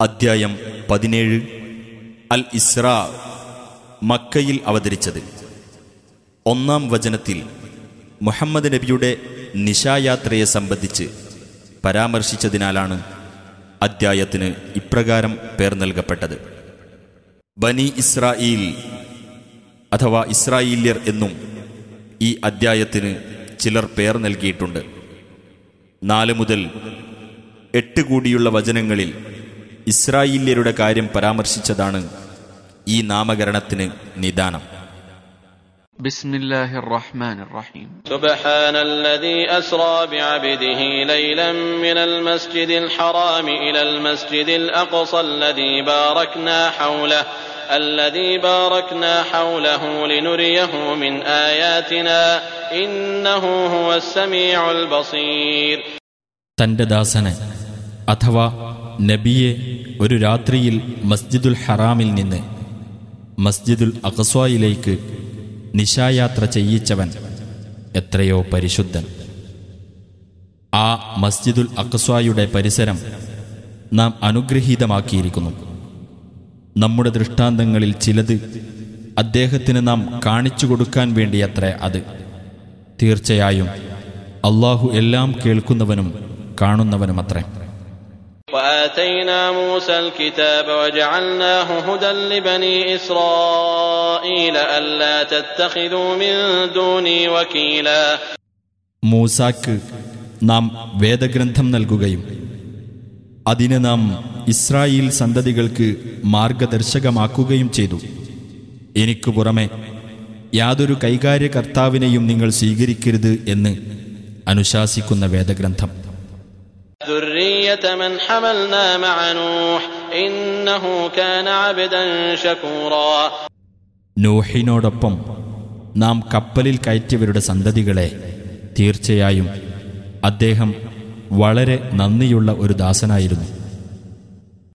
അദ്ധ്യായം പതിനേഴ്. അൽ ഇസ്ര മക്കയിൽ അവതരിച്ചത്. ഒന്നാം വചനത്തിൽ മുഹമ്മദ് നബിയുടെ നിശായാത്രയെ സംബന്ധിച്ച് പരാമർശിച്ചതിനാലാണ് അദ്ധ്യായത്തിന് ഇപ്രകാരം പേർ നൽകപ്പെട്ടത്. ബനി ഇസ്രായേൽ അഥവാ ഇസ്രായേല്യർ എന്നും ഈ അദ്ധ്യായത്തിന് ചിലർ പേർ നൽകിയിട്ടുണ്ട്. നാല് മുതൽ എട്ട് കൂടിയുള്ള വചനങ്ങളിൽ ഇസ്രായേല്യരുടെ കാര്യം പരാമർശിച്ചതാണ് ഈ നാമകരണത്തിന് നിദാനം بسم الله الرحمن الرحيم سبحان الذي أسرى بعبده ليلا من المسجد الحرام إلى المسجد الأقصى الذي باركنا حوله الذي باركنا حوله لنريه من آياتنا إنه هو السميع البصير തന്റെ ദാസന് അഥവാ നബിയെ ഒരു രാത്രിയിൽ മസ്ജിദുൽ ഹറാമിൽ നിന്ന് മസ്ജിദുൽ അഖസ്വായിലേക്ക് നിശായാത്ര ചെയ്യിച്ചവൻ എത്രയോ പരിശുദ്ധൻ. ആ മസ്ജിദുൽ അഖസ്വായുടെ പരിസരം നാം അനുഗ്രഹീതമാക്കിയിരിക്കുന്നു. നമ്മുടെ ദൃഷ്ടാന്തങ്ങളിൽ ചിലത് അദ്ദേഹത്തിന് നാം കാണിച്ചു കൊടുക്കാൻ വേണ്ടിയത്രേ അത്. തീർച്ചയായും അള്ളാഹു എല്ലാം കേൾക്കുന്നവനും കാണുന്നവനുമത്രേ. وآتينا موسى الكتاب وجعلناه هدى لبني إسرائيل ألا تتخذوا من دوني وكيلا മൂസാക്ക് നാം വേദഗ്രന്ഥം നൽകുകയും അതിന് നാം ഇസ്രായേൽ സന്തതികൾക്ക് മാർഗദർശകമാക്കുകയും ചെയ്തു എനിക്കു പുറമെ യാതൊരു കൈകാര്യകർത്താവിനെയും നിങ്ങൾ സ്വീകരിക്കരുത് എന്ന് അനുശാസിക്കുന്ന വേദഗ്രന്ഥം ذرية من حملنا مع نوح إنه كان عبدا شكورا നൂഹിനോടൊപ്പം നാം കപ്പലിൽ കയറ്റിയവരുടെ സന്തതികളെ തീർച്ചയായും അദ്ദേഹം വളരെ നന്ദിയുള്ള ഒരു ദാസനായിരുന്നു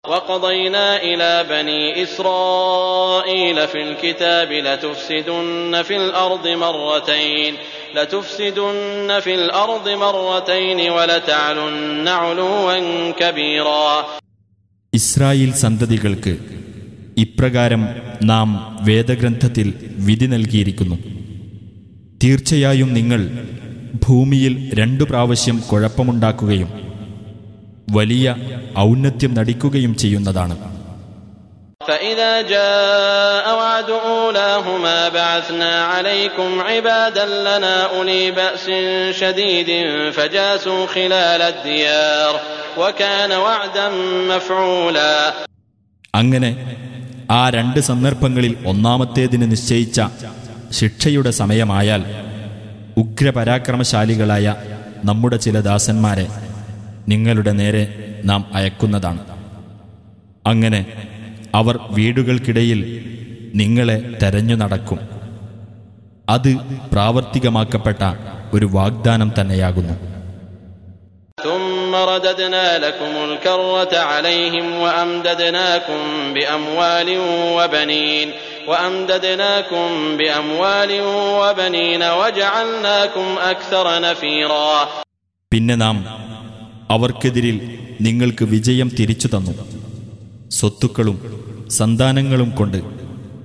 وقضينا إلى بني إسرائيل في الكتاب لتفسدن في الأرض مرتين لتفسدن في الأرض مرتين ولتعلن علوا كبيرا ഇസ്രായേൽ സന്തതികൾക്ക് ഇപ്രകാരം നാം വേദഗ്രന്ഥത്തിൽ വിധി നൽകിയിരിക്കുന്നു തീർച്ചയായും നിങ്ങൾ ഭൂമിയിൽ രണ്ടു പ്രാവശ്യം കുഴപ്പമുണ്ടാക്കുകയും വലിയ ഔന്നത്യം നടിക്കുകയും ചെയ്യുന്നതാണ് فإذا جاء وعد أولاهما بعثنا عليكم عبادا لنا أولي بأس شديد فجاسوا خلال الديار وكان وعدا مفعولا അങ്ങനെ ആ രണ്ട് സന്ദർഭങ്ങളിൽ ഒന്നാമത്തേതിന് നിശ്ചയിച്ച ശിക്ഷയുടെ സമയമായാൽ ഉഗ്രപരാക്രമശാലികളായ നമ്മുടെ ചില ദാസന്മാരെ നിങ്ങളുടെ നേരെ നാം അയക്കുന്നതാണ് അങ്ങനെ അവർ വീടുകൾക്കിടയിൽ നിങ്ങളെ തെരഞ്ഞു നടക്കും. അത് പ്രാവർത്തികമാക്കപ്പെട്ട ഒരു വാഗ്ദാനം തന്നെയാകുന്നു. പിന്നെ നാം അവർക്കെതിരിൽ നിങ്ങൾക്ക് വിജയം തിരിച്ചു തന്നു. സ്വത്തുക്കളും സന്താനങ്ങളും കൊണ്ട്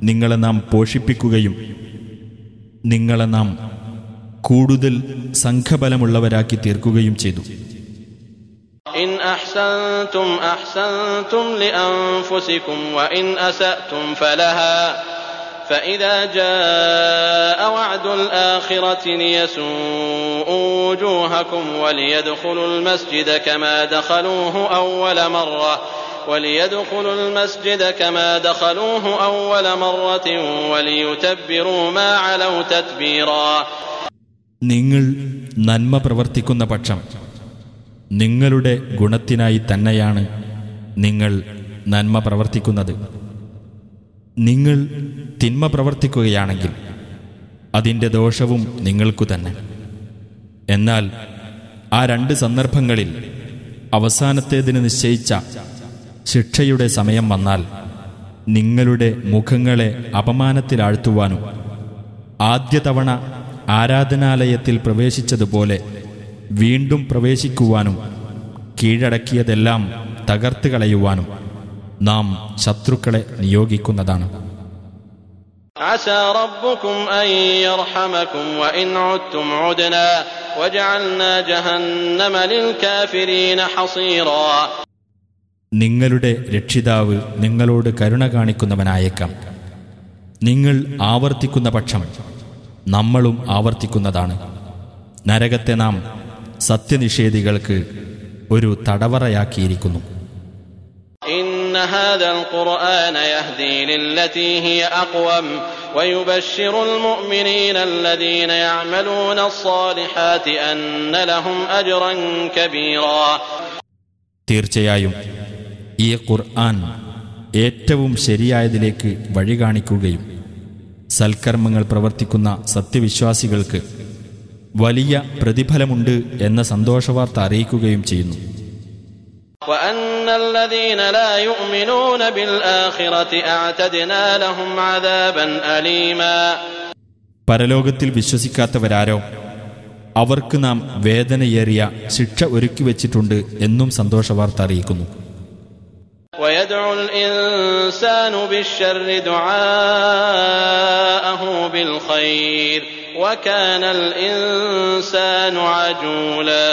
നിങ്ങളെ നാം പോഷിപ്പിക്കുകയും നിങ്ങളെ നാം കൂടുതൽ സംഘബലമുള്ളവരാക്കി തീർക്കുകയും ചെയ്തു إن أحسنتم أحسنتم لأنفسكم وإن أسأتم فلها فإذا جاء وعد الآخرة ليسوءوا وجوهكم وليدخلوا المسجد كما دخلوه أول مرة وليدخلوا المسجد كما دخلوه أول مرة وليتبروا ما علوا تتبيرا നിങ്ങൾ നന്മ പ്രവർത്തിക്കുന്ന പക്ഷം നിങ്ങളുടെ ഗുണത്തിനായി തന്നെയാണ് നിങ്ങൾ നന്മ പ്രവർത്തിക്കുന്നത് നിങ്ങൾ തിന്മ പ്രവർത്തിക്കുകയാണെങ്കിൽ അതിൻ്റെ ദോഷവും നിങ്ങൾക്കു തന്നെ എന്നാൽ ആ രണ്ട് സന്ദർഭങ്ങളിൽ അവസാനത്തേതിന് നിശ്ചയിച്ച ശിക്ഷയുടെ സമയം വന്നാൽ നിങ്ങളുടെ മുഖങ്ങളെ അപമാനത്തിലാഴ്ത്തുവാനും ആദ്യ തവണ ആരാധനാലയത്തിൽ പ്രവേശിച്ചതുപോലെ വീണ്ടും പ്രവേശിക്കുവാനും കീഴടക്കിയതെല്ലാം തകർത്ത് കളയുവാനും നാം ശത്രുക്കളെ നിയോഗിക്കുന്നതാണ്. നിങ്ങളുടെ രക്ഷിതാവ് നിങ്ങളോട് കരുണ കാണിക്കുന്നവനായേക്കാം നിങ്ങൾ ആവർത്തിക്കുന്ന പക്ഷം നമ്മളും ആവർത്തിക്കുന്നതാണ് നരകത്തെ നാം സത്യനിഷേധികൾക്ക് ഒരു തടവറയാക്കിയിരിക്കുന്നു إن هذا القرآن يهدي للتي هي أقوم ويبشر المؤمنين الذين يعملون الصالحات أن لهم أجرا كبيرا തീർച്ചയായും ഈ ഖുർആൻ ഏറ്റവും ശരിയായതിലേക്ക് വഴി കാണിക്കുകയും സൽക്കർമ്മങ്ങൾ പ്രവർത്തിക്കുന്ന സത്യവിശ്വാസികൾക്ക് വലിയ പ്രതിഫലമുണ്ട് എന്ന സന്തോഷവാർത്ത അറിയിക്കുകയും ചെയ്യുന്നു. പരലോകത്തിൽ വിശ്വസിക്കാത്തവരാരോ? അവർക്ക് നാം വേദനയേറിയ ശിക്ഷ ഒരുക്കി വെച്ചിട്ടുണ്ട് എന്നും സന്തോഷവാർത്ത അറിയിക്കുന്നു. ويدعو الإنسان بالشر دعاءه بالخير وكان الإنسان عجولا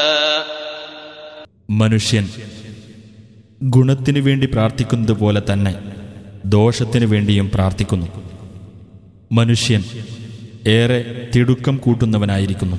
മനുഷ്യൻ ഗുണത്തിനു വേണ്ടി പ്രാർത്ഥിക്കുന്നത് പോലെ തന്നെ ദോഷത്തിനു വേണ്ടിയും പ്രാർത്ഥിക്കുന്നു മനുഷ്യൻ ഏറെ തിടുക്കം കൂട്ടുന്നവനായിരിക്കുന്നു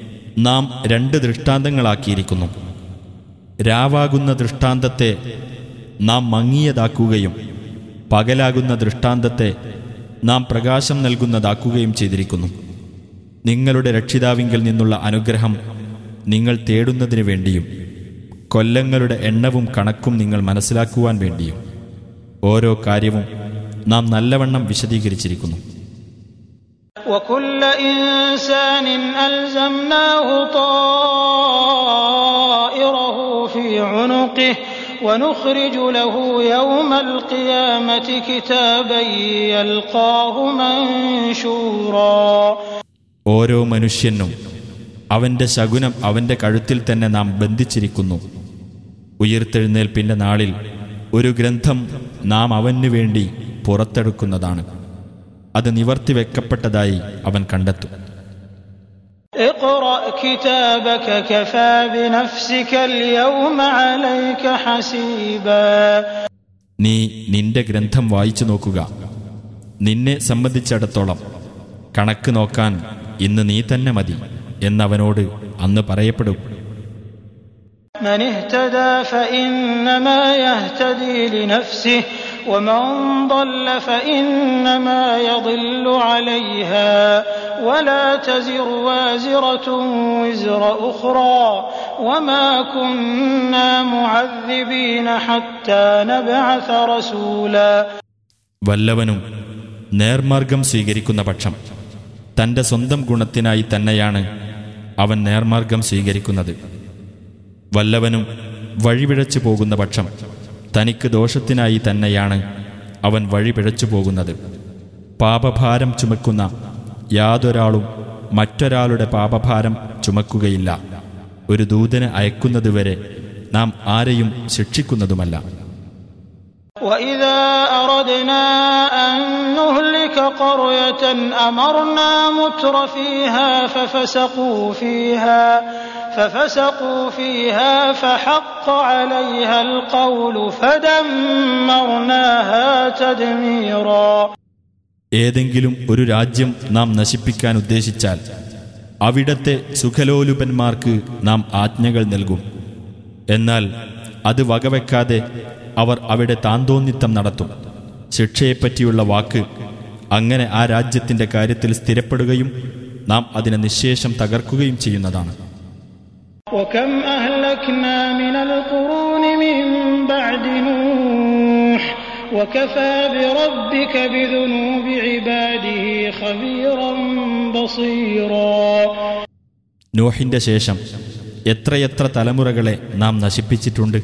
നാം രണ്ട് ദൃഷ്ടാന്തങ്ങളാക്കിയിരിക്കുന്നു. രാവാകുന്ന ദൃഷ്ടാന്തത്തെ നാം മങ്ങിയതാക്കുകയും പകലാകുന്ന ദൃഷ്ടാന്തത്തെ നാം പ്രകാശം നൽകുന്നതാക്കുകയും ചെയ്തിരിക്കുന്നു. നിങ്ങളുടെ രക്ഷിതാവിങ്കിൽ നിന്നുള്ള അനുഗ്രഹം നിങ്ങൾ തേടുന്നതിനു വേണ്ടിയും കൊല്ലങ്ങളുടെ എണ്ണവും കണക്കും നിങ്ങൾ മനസ്സിലാക്കുവാൻ വേണ്ടിയും ഓരോ കാര്യവും നാം നല്ലവണ്ണം വിശദീകരിച്ചിരിക്കുന്നു. وكل إنسان ألزمناه طائره في عنقه ونخرج له يوم القيامة كتابا يلقاه منشورا ഓരോ മനുഷ്യനും അവന്റെ ശകുനം അവന്റെ കഴുത്തിൽ തന്നെ നാം ബന്ധിച്ചിരിക്കുന്നു ഉയർത്തെഴുന്നേൽപ്പിന്റെ നാളിൽ ഒരു ഗ്രന്ഥം നാം അവനു വേണ്ടി പുറത്തെടുക്കുന്നതാണ് അത് നിവർത്തിവെക്കപ്പെട്ടതായി അവൻ കണ്ടെത്തും اقرأ كتابك كفى بنفسك اليوم عليك حسيبا നീ നിന്റെ ഗ്രന്ഥം വായിച്ചു നോക്കുക നിന്നെ സംബന്ധിച്ചിടത്തോളം കണക്ക് നോക്കാൻ ഇന്ന് നീ തന്നെ മതി എന്നവനോട് അന്ന് പറയപ്പെടും من اهتدى فإنما يهتدي لنفسه ومن ضل فإنما يضل عليها ولا تزر وازرة وزر أخرى وما كنا معذبين حتى نبعث رسولا വല്ലവനും നേർമാർഗം സ്വീകരിക്കുന്ന പക്ഷം തന്റെ സ്വന്തം ഗുണത്തിനായി തന്നെയാണ് അവൻ നേർമാർഗം സ്വീകരിക്കുന്നത് വല്ലവനും വഴിപിഴച്ചു പോകുന്ന പക്ഷം തനിക്ക് ദോഷത്തിനായി തന്നെയാണ് അവൻ വഴിപിഴച്ചു പോകുന്നത് പാപഭാരം ചുമക്കുന്ന യാതൊരാളും മറ്റൊരാളുടെ പാപഭാരം ചുമക്കുകയില്ല ഒരു ദൂതന് അയക്കുന്നതുവരെ നാം ആരെയും ശിക്ഷിക്കുന്നതുമല്ല وإذا أردنا أن نهلك قرية أمرنا متر فيها ففسقوا فيها ففسقوا فيها فحق عليها القول فدمرناها تدميرا ഏതെങ്കിലും ഒരു രാജ്യം നാം നശിപ്പിക്കാൻ ഉദ്ദേശിച്ചാൽ അവിടത്തെ സുഖലോലുപന്മാർക്ക് നാം ആജ്ഞകൾ നൽകും എന്നാൽ അത് വകവെക്കാതെ അവർ അവിടെ താന്തോന്നിത്തം നടത്തും ശിക്ഷയെപ്പറ്റിയുള്ള വാക്ക് അങ്ങനെ ആ രാജ്യത്തിന്റെ കാര്യത്തിൽ സ്ഥിരപ്പെടുകയും നാം അതിനെ നിശേഷം തകർക്കുകയും ചെയ്യുന്നതാണ് وكم أهلكنا من القرون من بعد نوح وكفى بربك بذنوب عباده خبيرا بصيرا നോഹിന്റെ ശേഷം എത്രയെത്ര തലമുറകളെ നാം നശിപ്പിച്ചിട്ടുണ്ട്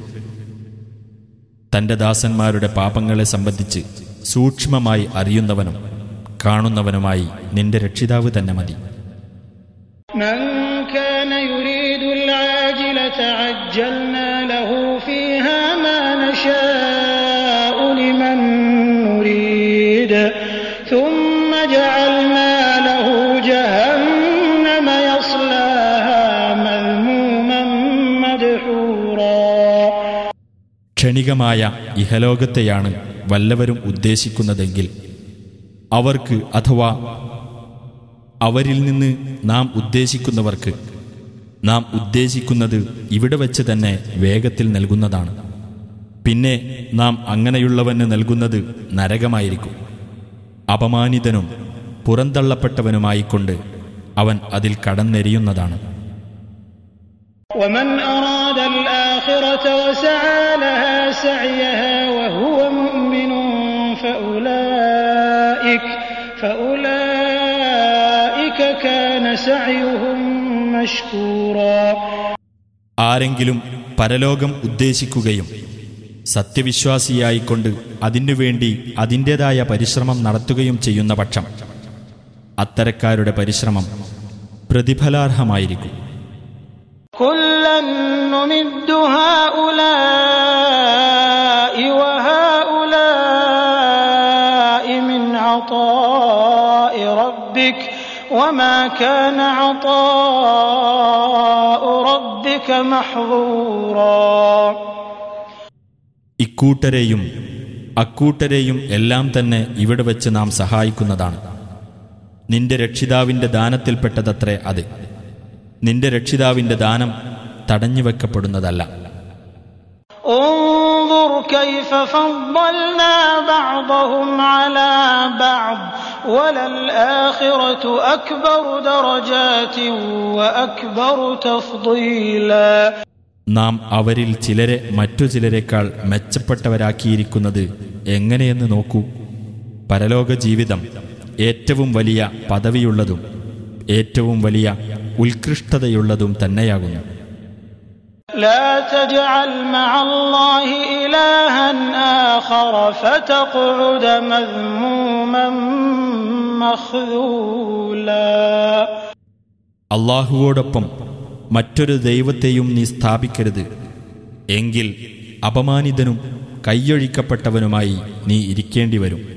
തന്റെ ദാസന്മാരുടെ പാപങ്ങളെ സംബന്ധിച്ച് സൂക്ഷ്മമായി അറിയുന്നവനും കാണുന്നവനുമായി നിന്റെ രക്ഷിതാവ് തന്നെ മതി ക്ഷണികമായ ഇഹലോകത്തെയാണ് വല്ലവരും ഉദ്ദേശിക്കുന്നതെങ്കിൽ അവർക്ക് അഥവാ അവരിൽ നിന്ന് നാം ഉദ്ദേശിക്കുന്നവർക്ക് നാം ഉദ്ദേശിക്കുന്നത് ഇവിടെ വെച്ച് തന്നെ വേഗത്തിൽ നൽകുന്നതാണ്. പിന്നെ നാം അങ്ങനെയുള്ളവന് നൽകുന്നത് നരകമായിരിക്കും. അപമാനിതനും പുറന്തള്ളപ്പെട്ടവനുമായിക്കൊണ്ട് അവൻ അതിൽ കടന്നെരിയുന്നതാണ് ഒമൻ الآخرة وسعى لها سعيها وهو مؤمن فأولئك فأولئك كان سعيهم مشكورا ആരെങ്കിലും പരലോകം ഉദ്ദേശിക്കുകയും സത്യവിശ്വാസിയായിക്കൊണ്ട് അതിനുവേണ്ടി അതിൻ്റെതായ പരിശ്രമം നടത്തുകയും ചെയ്യുന്ന പക്ഷം അത്തരക്കാരുടെ പരിശ്രമം പ്രതിഫലാർഹമായിരിക്കും كلا نمد هؤلاء وهؤلاء من عطاء ربك وما كان عطاء ربك محظورا ഇക്കൂട്ടരെയും അക്കൂട്ടരെയും എല്ലാം തന്നെ ഇവിടെ വെച്ച് നാം സഹായിക്കുന്നതാണ് നിന്റെ രക്ഷിതാവിന്റെ ദാനത്തിൽപ്പെട്ടതത്രേ അത് നിന്റെ രക്ഷിതാവിന്റെ ദാനം തടഞ്ഞു വെക്കപ്പെടുന്നതല്ല. നാം അവരിൽ ചിലരെ മറ്റു ചിലരെക്കാൾ മെച്ചപ്പെട്ടവരാക്കിയിരിക്കുന്നത് എങ്ങനെയെന്ന് നോക്കൂ. പരലോക ജീവിതം ഏറ്റവും വലിയ പദവിയുള്ളതും ഏറ്റവും വലിയ ഉത്കൃഷ്ടതയുള്ളതും തന്നെയാകുന്നു. അള്ളാഹുവോടൊപ്പം മറ്റൊരു ദൈവത്തെയും നീ സ്ഥാപിക്കരുത്. എങ്കിൽ അപമാനിതനും കൈയൊഴിക്കപ്പെട്ടവനുമായി നീ ഇരിക്കേണ്ടി വരും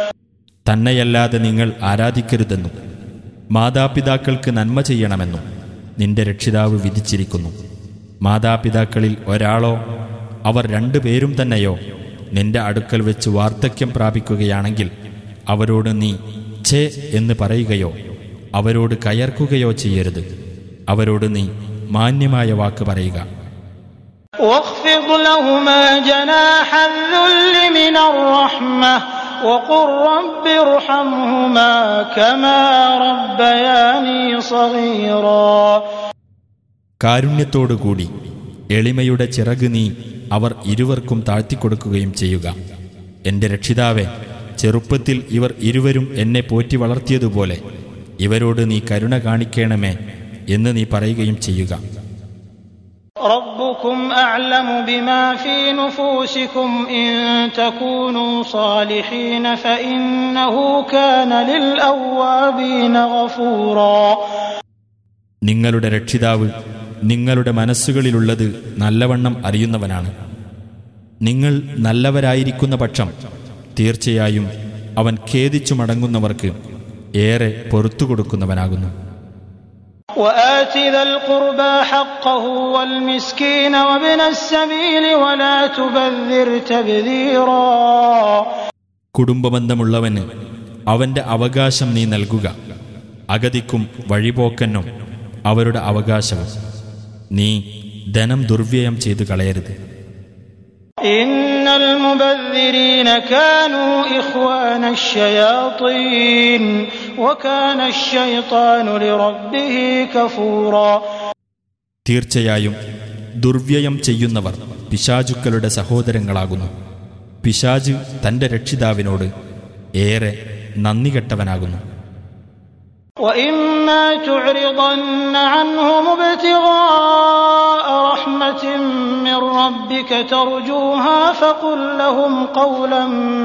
തന്നെയല്ലാതെ നിങ്ങൾ ആരാധിക്കരുതെന്നും മാതാപിതാക്കൾക്ക് നന്മ ചെയ്യണമെന്നും നിന്റെ രക്ഷിതാവ് വിധിച്ചിരിക്കുന്നു മാതാപിതാക്കളിൽ ഒരാളോ അവർ രണ്ടുപേരും തന്നെയോ നിന്റെ അടുക്കൽ വെച്ച് വാർദ്ധക്യം പ്രാപിക്കുകയാണെങ്കിൽ അവരോട് നീ ഛേ എന്ന് പറയുകയോ അവരോട് കയർക്കുകയോ ചെയ്യരുത് അവരോട് നീ മാന്യമായ വാക്ക് പറയുക واخفض لهما جناح الذل من الرحمة وقل رب ارحمهما كما ربياني صغيرا കാരുണ്യത്തോടുകൂടി എളിമയുടെ ചിറക് നീ അവർ ഇരുവർക്കും താഴ്ത്തിക്കൊടുക്കുകയും ചെയ്യുക എന്റെ രക്ഷിതാവെ ചെറുപ്പത്തിൽ ഇവർ ഇരുവരും എന്നെ പോറ്റി വളർത്തിയതുപോലെ ഇവരോട് നീ കരുണ കാണിക്കണമേ എന്ന് നീ പറയുകയും ചെയ്യുക ربكم أعلم بما في نفوسكم إن تكونوا صالحين فإنه كان للأوابين غفورا നിങ്ങളുടെ രക്ഷിതാവ് നിങ്ങളുടെ മനസ്സുകളിലുള്ളത് നല്ലവണ്ണം അറിയുന്നവനാണ് നിങ്ങൾ നല്ലവരായിരിക്കുന്ന പക്ഷം തീർച്ചയായും അവൻ ഖേദിച്ചു മടങ്ങുന്നവർക്ക് ഏറെ പൊറത്തു കൊടുക്കുന്നവനാകുന്നു وآت ذا القربى حقه والمسكين وابن السبيل ولا تبذر تبذيرا കുടുംബബന്ധമുള്ളവന് അവന്റെ അവകാശം നീ നൽകുക അഗതിക്കും വഴിപോക്കനും അവരുടെ അവകാശവും നീ ധനം ദുർവ്യയം ചെയ്തു കളയരുത് തീർച്ചയായും ദുർവ്യയം ചെയ്യുന്നവർ പിശാചുക്കളുടെ സഹോദരങ്ങളാകുന്നു. പിശാജ് തന്റെ രക്ഷിതാവിനോട് ഏറെ നന്ദികെട്ടവനാകുന്നു. وإما تعرضن عنهم ابتغاء رحمة من ربك ترجوها فقل لهم قولا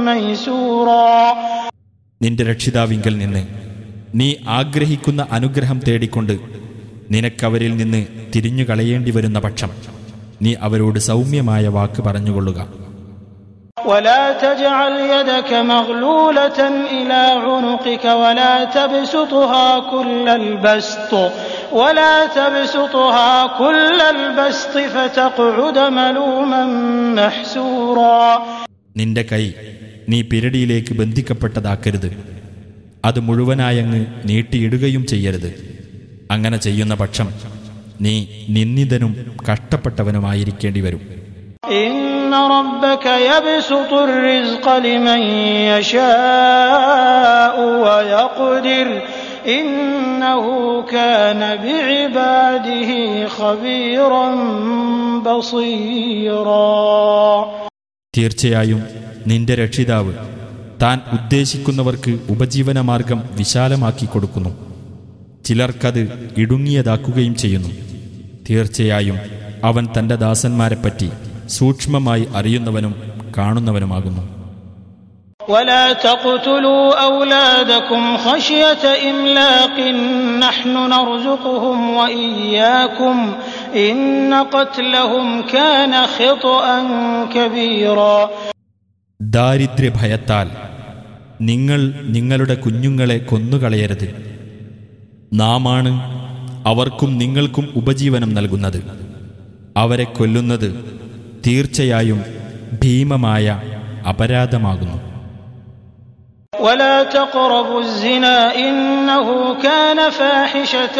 ميسورا നിന്റെ രക്ഷിതാവിങ്കൽ നിന്ന് നീ ആഗ്രഹിക്കുന്ന അനുഗ്രഹം തേടിക്കൊണ്ട് നിനക്കവരിൽ നിന്ന് തിരിഞ്ഞു കളയേണ്ടി വരുന്ന പക്ഷം നീ അവരോട് സൗമ്യമായ വാക്ക് പറഞ്ഞുകൊള്ളുക ولا تجعل يدك مغلولة إلى عنقك ولا تبسطها كل البسط ولا تبسطها كل البسط فتقعد ملوما محسورا നിന്റെ കൈ നീ പിരടിയിലേക്ക് ബന്ധിക്കപ്പെട്ടതാക്കരുത് അത് മുഴുവനായങ്ങ് നീട്ടിയിടുകയും ചെയ്യരുത് അങ്ങനെ ചെയ്യുന്ന പക്ഷം നീ നിന്ദിതനും കഷ്ടപ്പെട്ടവനുമായിരിക്കേണ്ടി വരും إن ربك يبسط الرزق لمن يشاء ويقدر إنه كان بعباده خبيرا بصيرا തീർച്ചയായും നിന്റെ രക്ഷിതാവ് താൻ ഉദ്ദേശിക്കുന്നവർക്ക് ഉപജീവനമാർഗം വിശാലമാക്കി കൊടുക്കുന്നു ചിലർക്കത് ഇടുങ്ങിയതാക്കുകയും ചെയ്യുന്നു തീർച്ചയായും അവൻ തന്റെ ദാസന്മാരെപ്പറ്റി സൂക്ഷ്മമായി അറിയുന്നവനും കാണുന്നവനുമാകുന്നു ولا تقتلوا أولادكم خشية إملاق نحن نرزقهم وإياكم إن قتلهم كان خطأ كبيرا ദാരിദ്ര്യഭയത്താൽ നിങ്ങൾ നിങ്ങളുടെ കുഞ്ഞുങ്ങളെ കൊന്നുകളയരുത് നാമാണ് അവർക്കും നിങ്ങൾക്കും ഉപജീവനം നൽകുന്നത് അവരെ കൊല്ലുന്നത് തീർച്ചയായും ഭീമമായ അപരാധമാകുന്നു ولا تقربوا الزنا إنه كان فاحشة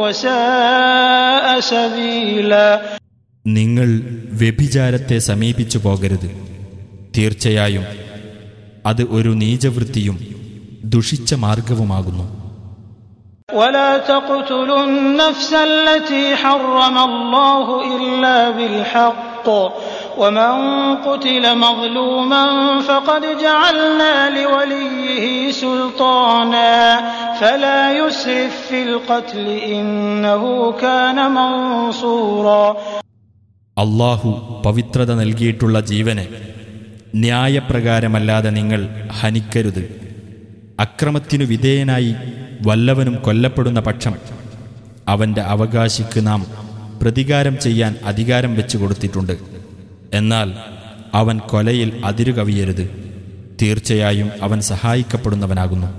وساء سبيلا നിങ്ങൾ വ്യഭിചാരത്തെ സമീപിച്ചു പോകരുത് തീർച്ചയായും അത് ഒരു നീചവൃത്തിയും ദുഷിച്ച മാർഗവുമാകുന്നു ولا تقتلوا النفس التي حرم الله إلا بالحق ومن قتل مظلوما فقد جعلنا لوليه سلطانا فلا يسرف في القتل إنه كان منصورا അള്ളാഹു പവിത്രത നൽകിയിട്ടുള്ള ജീവനെ ന്യായപ്രകാരമല്ലാതെ നിങ്ങൾ ഹനിക്കരുത് അക്രമത്തിനു വിധേയനായി വല്ലവനും കൊല്ലപ്പെടുന്ന പക്ഷം അവന്റെ അവകാശിക്ക് നാം പ്രതികാരം ചെയ്യാൻ അധികാരം വെച്ചു കൊടുത്തിട്ടുണ്ട് എന്നാൽ അവൻ കൊലയിൽ അതിരുകവിയരുത് തീർച്ചയായും അവൻ സഹായിക്കപ്പെടുന്നവനാകുന്നു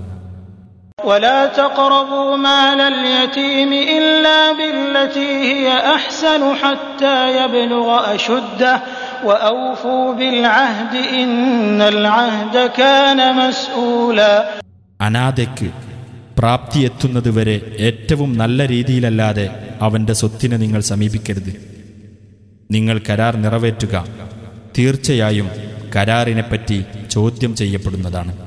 ولا تقربوا مال اليتيم إلا بالتي هي أحسن حتى يبلغ أشده وأوفوا بالعهد إن العهد كان مسؤولا അനാഥയ്ക്ക് പ്രാപ്തിയെത്തുന്നതുവരെ ഏറ്റവും നല്ല രീതിയിലല്ലാതെ അവന്റെ സ്വത്തിനെ നിങ്ങൾ സമീപിക്കരുത്. നിങ്ങൾ കരാർ നിറവേറ്റുക. തീർച്ചയായും കരാറിനെപ്പറ്റി ചോദ്യം ചെയ്യപ്പെടുന്നതാണ്.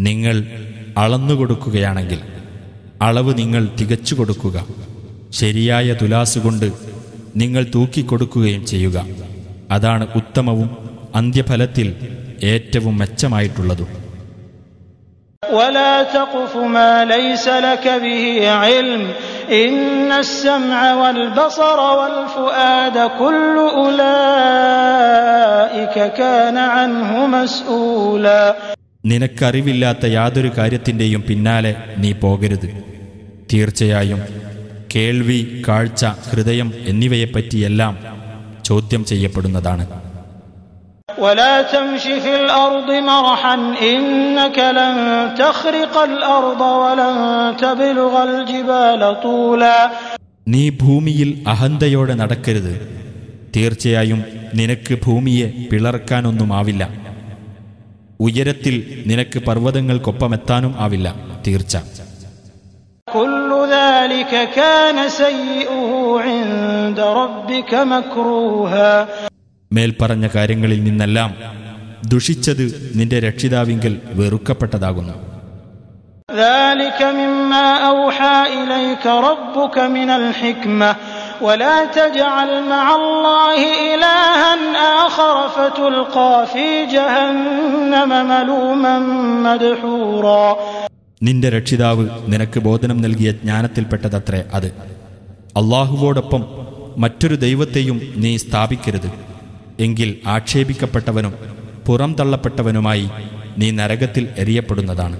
നിങ്ങൾ അളന്നുകൊടുക്കുകയാണെങ്കിൽ അളവ് നിങ്ങൾ തികച്ചു കൊടുക്കുക ശരിയായ തുലാസുകൊണ്ട് നിങ്ങൾ തൂക്കിക്കൊടുക്കുകയും ചെയ്യുക അതാണ് ഉത്തമവും അന്ത്യഫലത്തിൽ ഏറ്റവും മെച്ചമായിട്ടുള്ളതും ولا تقف ما ليس لك به علم إن السمع والبصر والفؤاد كل أولئك كان عنه مسؤولا നിനക്കറിവില്ലാത്ത യാതൊരു കാര്യത്തിൻ്റെയും പിന്നാലെ നീ പോകരുത് തീർച്ചയായും കേൾവി കാഴ്ച ഹൃദയം എന്നിവയെപ്പറ്റിയെല്ലാം ചോദ്യം ചെയ്യപ്പെടുന്നതാണ്. നീ ഭൂമിയിൽ അഹന്തയോടെ നടക്കരുത്. തീർച്ചയായും നിനക്ക് ഭൂമിയെ പിളർക്കാനൊന്നുമാവില്ല ഉയരത്തിൽ നിനക്ക് പർവതങ്ങൾക്കൊപ്പമെത്താനും ആവില്ല. തീർച്ച. كل ذلك كان سيئه عند ربك مكروها മേൽപ്പറഞ്ഞ കാര്യങ്ങളിൽ നിന്നെല്ലാം ദുഷിച്ചത് നിന്റെ രക്ഷിതാവിങ്കൽ വെറുക്കപ്പെട്ടതാകുന്നു ذلك مما أوحى إليك ربك من الحكمة ولا تجعل مع الله إلها آخر فتلقى في جهنم ملوما مدحورا നിന്റെ രക്ഷിതാവ് നിനക്ക് ബോധനം നൽകിയ ജ്ഞാനത്തിൽപ്പെട്ടതത്രേ അത്. അള്ളാഹുവോടൊപ്പം മറ്റൊരു ദൈവത്തെയും നീ സ്ഥാപിക്കരുത്. എങ്കിൽ ആക്ഷേപിക്കപ്പെട്ടവനും പുറം തള്ളപ്പെട്ടവനുമായി നീ നരകത്തിൽ എറിയപ്പെടുന്നതാണ്.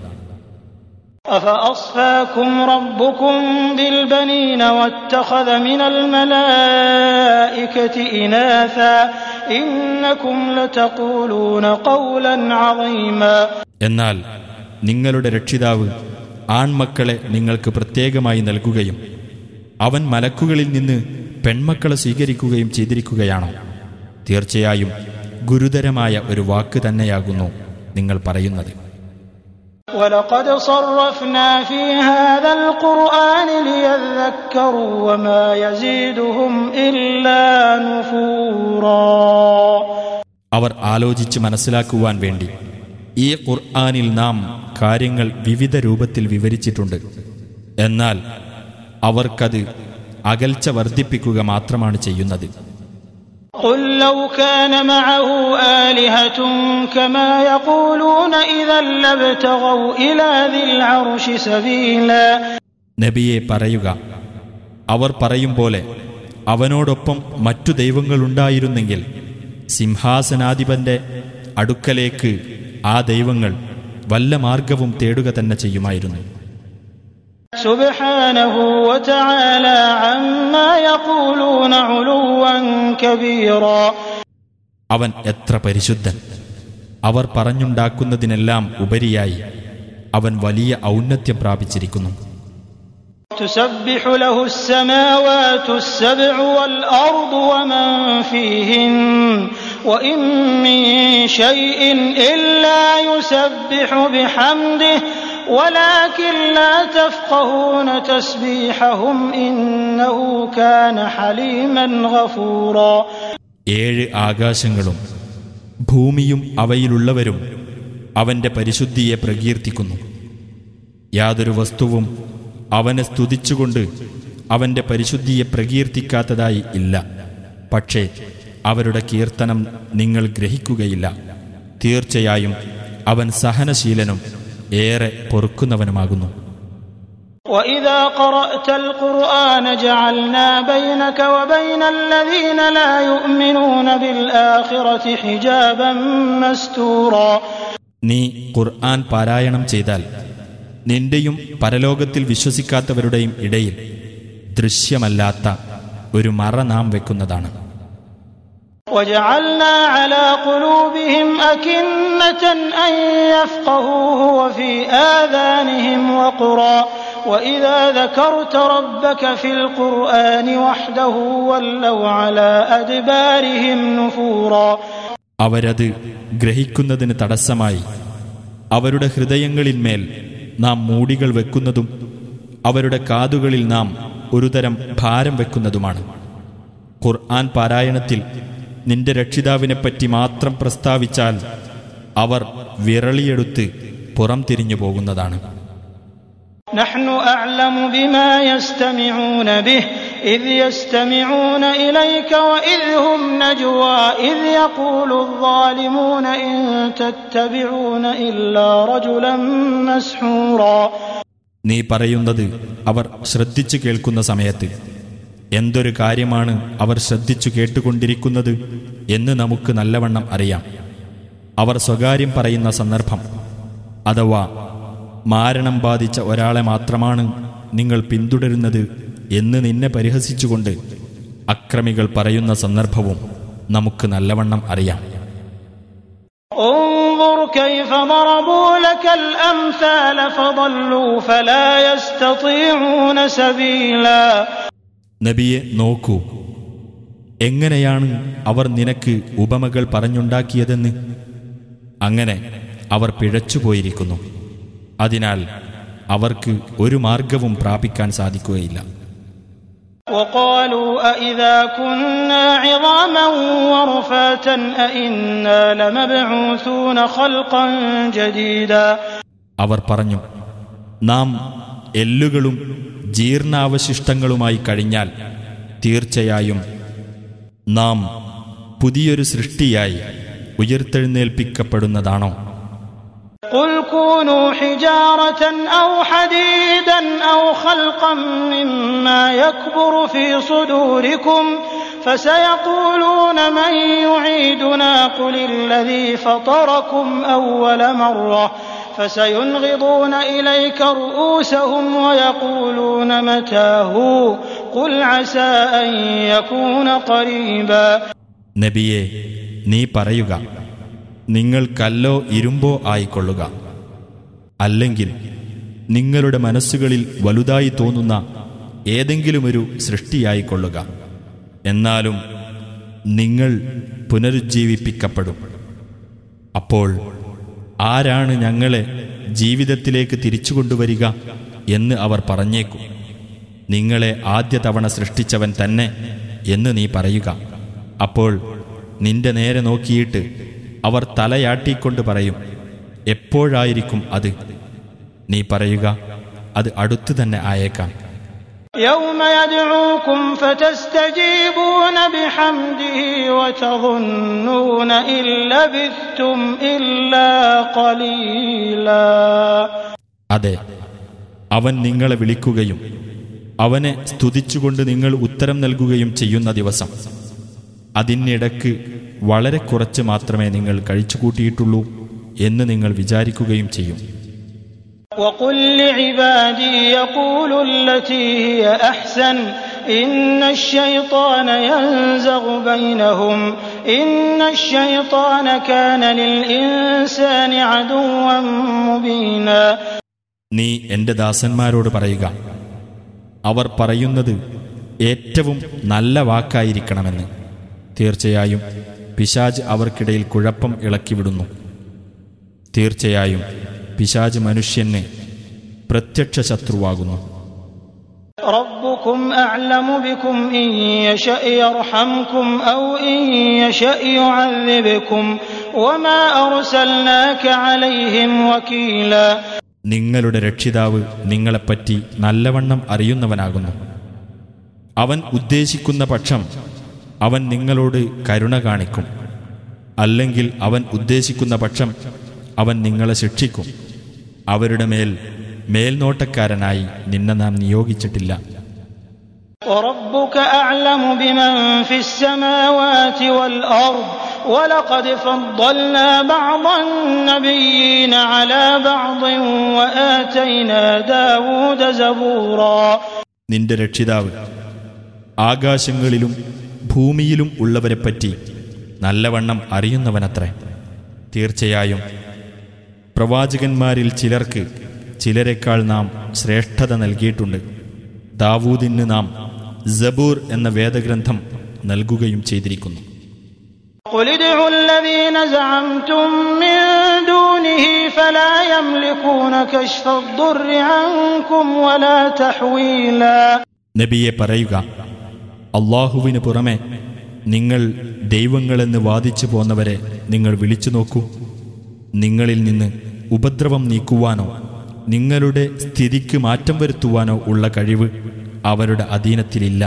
എന്നാൽ നിങ്ങളുടെ രക്ഷിതാവ് ആൺമക്കളെ നിങ്ങൾക്ക് പ്രത്യേകമായി നൽകുകയും അവൻ മലക്കുകളിൽ നിന്ന് പെൺമക്കളെ സ്വീകരിക്കുകയും ചെയ്തിരിക്കുകയാണോ. തീർച്ചയായും ഗുരുതരമായ ഒരു വാക്ക് തന്നെയാകുന്നു നിങ്ങൾ പറയുന്നത്. അവർ ആലോചിച്ച് മനസ്സിലാക്കുവാൻ വേണ്ടി ഈ ഖുർആനിൽ നാം കാര്യങ്ങൾ വിവിധ രൂപത്തിൽ വിവരിച്ചിട്ടുണ്ട് എന്നാൽ അവർക്കത് അകൽച്ച വർദ്ധിപ്പിക്കുക മാത്രമാണ് ചെയ്യുന്നത് قل لو كان معه آلهة كما يقولون إذا لابتغوا إلى ذي العرش سبيلا നബിയെ പറയുക അവർ പറയും പോലെ അവനോടൊപ്പം മറ്റു ദൈവങ്ങളുണ്ടായിരുന്നെങ്കിൽ സിംഹാസനാധിപന്റെ അടുക്കലേക്ക് ആ ദൈവങ്ങൾ വല്ല മാർഗവും തേടുക തന്നെ ചെയ്യുമായിരുന്നു. അവൻ എത്ര പരിശുദ്ധൻ. അവർ പറഞ്ഞുണ്ടാക്കുന്നതിനെല്ലാം ഉപരിയായി അവൻ വലിയ ഔന്നത്യം പ്രാപിച്ചിരിക്കുന്നു ും. تسبح له السماوات السبع والأرض ومن فيهن وإن من شيء إلا يسبح بحمده ولكن لا تفقهون تسبيحهم إنه كان حليما غفورا ഏഴ് ആകാശങ്ങളും ഭൂമിയും അവയിലുള്ളവരും അവന്റെ പരിശുദ്ധിയെ പ്രകീർത്തിക്കുന്നു യാതൊരു വസ്തുവും അവനെ സ്തുതിച്ചുകൊണ്ട് അവന്റെ പരിശുദ്ധിയെ പ്രകീർത്തിക്കാത്തതായി ഇല്ല പക്ഷേ അവരുടെ കീർത്തനം നിങ്ങൾ ഗ്രഹിക്കുകയില്ല തീർച്ചയായും അവൻ സഹനശീലനും ഏറെ പൊറുക്കുന്നവനുമാകുന്നു وإذا قرأت القرآن جعلنا بينك وبين الذين لا يؤمنون بالآخرة حجابا مستورا നീ ഖുർആൻ പാരായണം ചെയ്താൽ നിന്റെയും പരലോകത്തിൽ വിശ്വസിക്കാത്തവരുടെയും ഇടയിൽ ദൃശ്യമല്ലാത്ത ഒരു മറ നാം വെക്കുന്നതാണ് وجعلنا على قلوبهم أكنة أن يفقهوه وفي آذانهم وقرا وإذا ذكرت ربك في القرآن وحده ولوا على أدبارهم نفورا അവരത് ഗ്രഹിക്കുന്നതിന് തടസ്സമായി അവരുടെ ഹൃദയങ്ങളിന്മേൽ നാം മൂടികൾ വെക്കുന്നതും അവരുടെ കാതുകളിൽ നാം ഒരുതരം ഭാരം വെക്കുന്നതുമാണ് ഖുർആൻ പാരായണത്തിൽ നിന്റെ രക്ഷിതാവിനെപ്പറ്റി മാത്രം പ്രസ്താവിച്ചാൽ അവർ വിരളിയെടുത്ത് പുറം തിരിഞ്ഞു പോകുന്നതാണ് نحن أعلم بما يستمعون به إذ يستمعون إليك وإذ هم نجوى إذ يقول الظالمون إن تتبعون إلا رجلا مسحورا നീ പറയുന്നത് അവർ ശ്രദ്ധിച്ചു കേൾക്കുന്ന സമയത്ത് എന്തൊരു കാര്യമാണ് അവർ ശ്രദ്ധിച്ചു കേട്ടുകൊണ്ടിരിക്കുന്നത് എന്ന് നമുക്ക് നല്ലവണ്ണം അറിയാം അവർ സ്വകാര്യം പറയുന്ന സന്ദർഭം അഥവാ മാരണം ബാധിച്ച ഒരാളെ മാത്രമാണ് നിങ്ങൾ പിന്തുടരുന്നത് എന്ന് നിന്നെ പരിഹസിച്ചുകൊണ്ട് അക്രമികൾ പറയുന്ന സന്ദർഭവും നമുക്ക് നല്ലവണ്ണം അറിയാം انظر كيف ضربوا لك الأمثال فضلوا فلا يستطيعون سبيلا നബിയെ നോക്കൂ എങ്ങനെയാണ് അവർ നിനക്ക് ഉപമകൾ പറഞ്ഞുണ്ടാക്കിയതെന്ന് അങ്ങനെ അവർ പിഴച്ചുപോയിരിക്കുന്നു അതിനാൽ അവർക്ക് ഒരു മാർഗവും പ്രാപിക്കാൻ സാധിക്കുകയില്ല وقالوا أإذا كنا عظاما ورفاتا أإنا لمبعوثون خلقا جديدا അവർ പറഞ്ഞു നാം എല്ലുകളും ജീർണാവശിഷ്ടങ്ങളുമായി കഴിഞ്ഞാൽ തീർച്ചയായും നാം പുതിയൊരു സൃഷ്ടിയായി ഉയർത്തെഴുന്നേൽപ്പിക്കപ്പെടുന്നതാണോ قل كونوا حجارة أو حديدا أو خلقا مما يكبر في صدوركم فسيقولون من يعيدنا قل الذي فطركم أول مرة فسينغضون إليك رؤوسهم ويقولون متاه قل عسى أن يكون قريبا നബിയെ നീ പറയുക നിങ്ങൾ കല്ലോ ഇരുമ്പോ ആയിക്കൊള്ളുക അല്ലെങ്കിൽ നിങ്ങളുടെ മനസ്സുകളിൽ വലുതായി തോന്നുന്ന ഏതെങ്കിലുമൊരു സൃഷ്ടിയായിക്കൊള്ളുക എന്നാലും നിങ്ങൾ പുനരുജ്ജീവിപ്പിക്കപ്പെടും അപ്പോൾ ആരാണ് ഞങ്ങളെ ജീവിതത്തിലേക്ക് തിരിച്ചു കൊണ്ടുവരിക എന്ന് അവർ പറഞ്ഞേക്കും. നിങ്ങളെ ആദ്യ തവണ സൃഷ്ടിച്ചവൻ തന്നെ എന്ന് നീ പറയുക. അപ്പോൾ നിന്റെ നേരെ നോക്കിയിട്ട് അവർ തലയാട്ടിക്കൊണ്ട് പറയും എപ്പോഴായിരിക്കും അത്? നീ പറയുക അത് അടുത്തു തന്നെ ആയേക്കാം. يوم يدعوكم فتستجيبون بحمده وتظنون إن لبثتم إلا قليلا അതെ അവൻ നിങ്ങളെ വിളിക്കുകയും അവനെ സ്തുതിച്ചുകൊണ്ട് നിങ്ങൾ ഉത്തരം നൽകുകയും ചെയ്യുന്ന ദിവസം അതിനിടക്ക് വളരെ കുറച്ച് മാത്രമേ നിങ്ങൾ കഴിച്ചുകൂട്ടിയിട്ടുള്ളൂ എന്ന് നിങ്ങൾ വിചാരിക്കുകയും ചെയ്യും وقل لعبادي يقولوا التي هي أحسن إن الشيطان ينزغ بينهم إن الشيطان كان للإنسان عدوا مبينا നീ എന്റെ ദാസന്മാരോട് പറയുക അവർ പറയുന്നത് ഏറ്റവും നല്ല വാക്കായിരിക്കണമെന്ന് തീർച്ചയായും പിശാജ് അവർക്കിടയിൽ കുഴപ്പം ഇളക്കിവിടുന്നു തീർച്ചയായും പിശാജ് മനുഷ്യന് പ്രത്യക്ഷ ശത്രുവാകുന്നു. നിങ്ങളുടെ രക്ഷിതാവ് നിങ്ങളെപ്പറ്റി നല്ലവണ്ണം അറിയുന്നവനാകുന്നു. അവൻ ഉദ്ദേശിക്കുന്ന പക്ഷം അവൻ നിങ്ങളോട് കരുണ കാണിക്കും. അല്ലെങ്കിൽ അവൻ ഉദ്ദേശിക്കുന്ന പക്ഷം അവൻ നിങ്ങളെ ശിക്ഷിക്കും. അവരുടെ മേൽ മേൽനോട്ടക്കാരനായി നിന്നെ നാം നിയോഗിച്ചിട്ടില്ല وربك أعلم بمن في السماوات والأرض ولقد فضلنا بعض النبيين على بعض وآتينا داود زبورا നിന്റെ രക്ഷിതാവ് ആകാശങ്ങളിലും ഭൂമിയിലും ഉള്ളവരെപ്പറ്റി നല്ലവണ്ണം അറിയുന്നവനത്രേ തീർച്ചയായും പ്രവാചകന്മാരിൽ ചിലർക്ക് ചിലരെക്കാൾ നാം ശ്രേഷ്ഠത നൽകിയിട്ടുണ്ട്. ദാവൂദിന് നാം ജബൂർ എന്ന വേദഗ്രന്ഥം നൽകുകയും ചെയ്തിരിക്കുന്നു. നബിയെ പറയുക അള്ളാഹുവിന് പുറമെ നിങ്ങൾ ദൈവങ്ങളെന്ന് വാദിച്ചു പോന്നവരെ നിങ്ങൾ വിളിച്ചു നോക്കൂ. നിങ്ങളിൽ നിന്ന് ഉപദ്രവം നീക്കുവാനോ നിങ്ങളുടെ സ്ഥിതിക്ക് മാറ്റം വരുത്തുവാനോ ഉള്ള കഴിവ് അവരുടെ അധീനത്തിലില്ല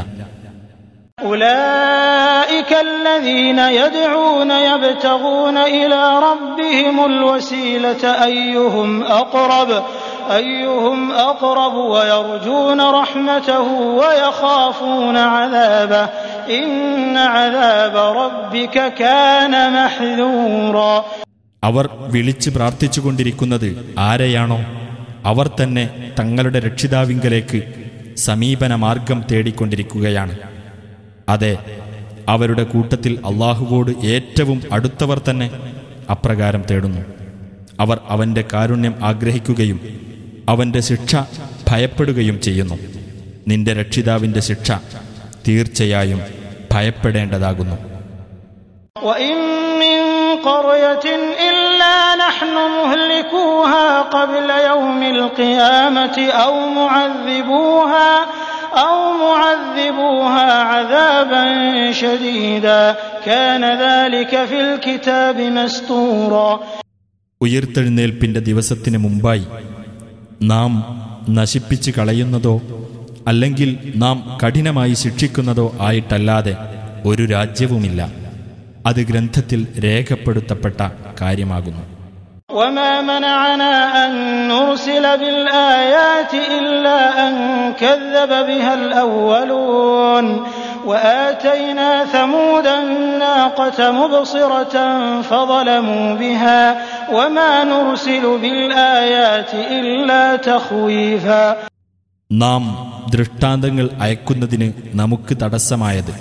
أولئك الذين يدعون يبتغون إلى ربهم الوسيلة أيهم أقرب أيهم أقرب ويرجون رحمته ويخافون عذابه إن عذاب ربك كان محذورا അവർ വിളിച്ച് പ്രാർത്ഥിച്ചുകൊണ്ടിരിക്കുന്നത് ആരെയാണോ അവർ തന്നെ തങ്ങളുടെ രക്ഷിതാവിങ്കലേക്ക് സമീപന മാർഗം തേടിക്കൊണ്ടിരിക്കുകയാണ് അതെ അവരുടെ കൂട്ടത്തിൽ അള്ളാഹുവോട് ഏറ്റവും അടുത്തവർ തന്നെ അപ്രകാരം തേടുന്നു അവർ അവന്റെ കാരുണ്യം ആഗ്രഹിക്കുകയും അവന്റെ ശിക്ഷ ഭയപ്പെടുകയും ചെയ്യുന്നു നിന്റെ രക്ഷിതാവിന്റെ ശിക്ഷ തീർച്ചയായും ഭയപ്പെടേണ്ടതാകുന്നു وإن من قرية إلا نحن مهلكوها قبل يوم القيامة أو معذبوها أو معذبوها عذابا شديدا كان ذلك في الكتاب مسطورا ഉയർത്തെഴുന്നേൽപ്പിന്റെ ദിവസത്തിന് മുമ്പായി നാം നശിപ്പിച്ചു കളയുന്നതോ അല്ലെങ്കിൽ നാം കഠിനമായി ശിക്ഷിക്കുന്നതോ ആയിട്ടല്ലാതെ ഒരു രാജ്യവുമില്ല അത് ഗ്രന്ഥത്തിൽ രേഖപ്പെടുത്തപ്പെട്ട കാര്യമാകുന്നു وما منعنا أن نرسل بالآيات إلا أن كذب بها الأولون وآتينا ثمود الناقة مبصرة فظلموا بها وما نرسل بالآيات إلا تخويفا നാം ദൃഷ്ടാന്തങ്ങൾ അയക്കുന്നതിന് നമുക്ക് തടസ്സമായത്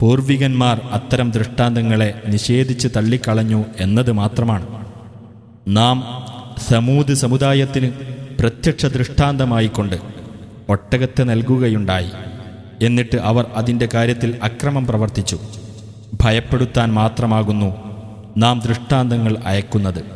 പൂർവികന്മാർ അത്തരം ദൃഷ്ടാന്തങ്ങളെ നിഷേധിച്ച് തള്ളിക്കളഞ്ഞു എന്നത് മാത്രമാണ്. നാം സമൂത് സമുദായത്തിന് പ്രത്യക്ഷ ദൃഷ്ടാന്തമായിക്കൊണ്ട് ഒട്ടകത്തെ നൽകുകയുണ്ടായി. എന്നിട്ട് അവർ അതിന്റെ കാര്യത്തിൽ അക്രമം പ്രവർത്തിച്ചു. ഭയപ്പെടുത്താൻ മാത്രമാകുന്നു നാം ദൃഷ്ടാന്തങ്ങൾ അയക്കുന്നത്.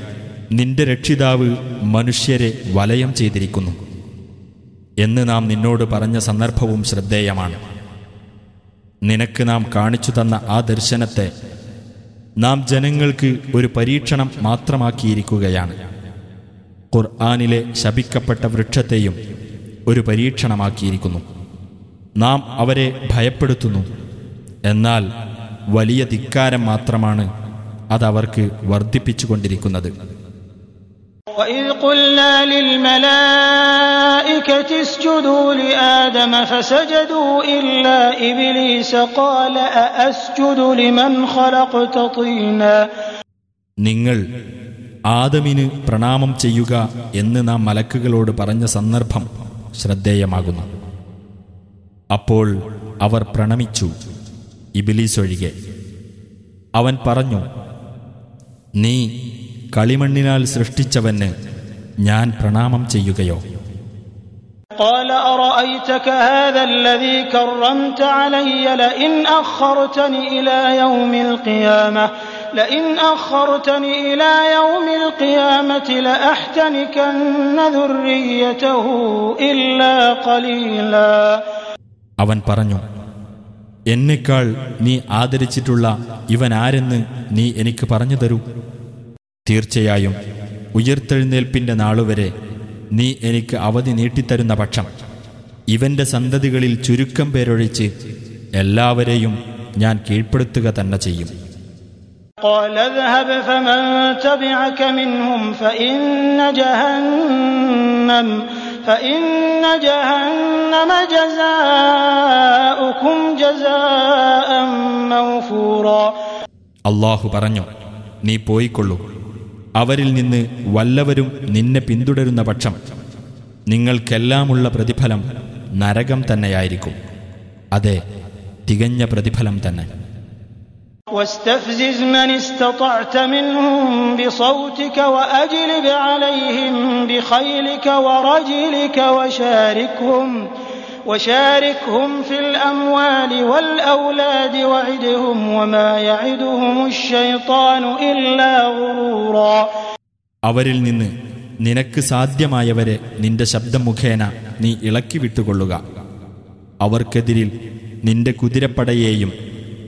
നിന്റെ രക്ഷിതാവ് മനുഷ്യരെ വലയം ചെയ്തിരിക്കുന്നു എന്ന് നാം നിന്നോട് പറഞ്ഞ സന്ദർഭവും ശ്രദ്ധേയമാണ്. നിനക്ക് നാം കാണിച്ചു തന്ന ആ ദർശനത്തെ നാം ജനങ്ങൾക്ക് ഒരു പരീക്ഷണം മാത്രമാക്കിയിരിക്കുകയാണ്. ഖുർആാനിലെ ശപിക്കപ്പെട്ട വൃക്ഷത്തെയും ഒരു പരീക്ഷണമാക്കിയിരിക്കുന്നു. നാം അവരെ ഭയപ്പെടുത്തുന്നു. എന്നാൽ വലിയ ധിക്കാരം മാത്രമാണ് അതവർക്ക് വർദ്ധിപ്പിച്ചുകൊണ്ടിരിക്കുന്നത്. وإذ قلنا للملائكة اسجدوا لآدم فسجدوا إلا إبليس قال أأسجد لمن خلقت طينا നിങ്ങൾ ആദമിന് പ്രണാമം ചെയ്യുക എന്ന് നാം മലക്കുകളോട് പറഞ്ഞ സന്ദർഭം ശ്രദ്ധേയമാകുന്നു അപ്പോൾ അവർ പ്രണമിച്ചു ഇബിലീസ് ഒഴികെ അവൻ പറഞ്ഞു നീ കളിമണ്ണിനാൽ സൃഷ്ടിച്ചവന് ഞാൻ പ്രണാമം ചെയ്യുകയോ قال أرأيتك هذا الذي كرمت علي لئن أخرتني إلى يوم القيامة لئن أخرتني إلى يوم القيامة لأحتنكن ذريته إلا قليلا അവൻ പറഞ്ഞു എന്നെക്കാൾ നീ ആദരിച്ചിട്ടുള്ള ഇവൻ ആരെന്ന് നീ എനിക്ക് പറഞ്ഞു തരൂ തീർച്ചയായും ഉയർത്തെഴുന്നേൽപ്പിന്റെ നാളുവരെ നീ എനിക്ക് അവധി നീട്ടിത്തരുന്ന പക്ഷം ഇവന്റെ സന്തതികളിൽ ചുരുക്കം പേരൊഴിച്ച് എല്ലാവരെയും ഞാൻ കീഴ്പ്പെടുത്തുക തന്നെ ചെയ്യും. അള്ളാഹു പറഞ്ഞു നീ പോയിക്കൊള്ളൂ. അവരിൽ നിന്ന് വല്ലവരും നിന്നെ പിന്തുടരുന്ന പക്ഷം നിങ്ങൾക്കെല്ലാമുള്ള പ്രതിഫലം നരകം തന്നെയായിരിക്കും അതെ തികഞ്ഞ പ്രതിഫലം തന്നെ واستفزز من استطعت منهم بصوتك وأجلب عليهم بخيلك ورجلك وشاركهم وشاركهم في الأموال والأولاد وعدهم وما يعدهم الشيطان إلا غرورا അവരിൽ നിന്ന് നിനക്ക് സാധ്യമായവരെ നിന്റെ ശബ്ദം മുഖേന നീ ഇളക്കി വിട്ടുകൊള്ളുക അവർക്കെതിരിൽ നിന്റെ കുതിരപ്പടയെയും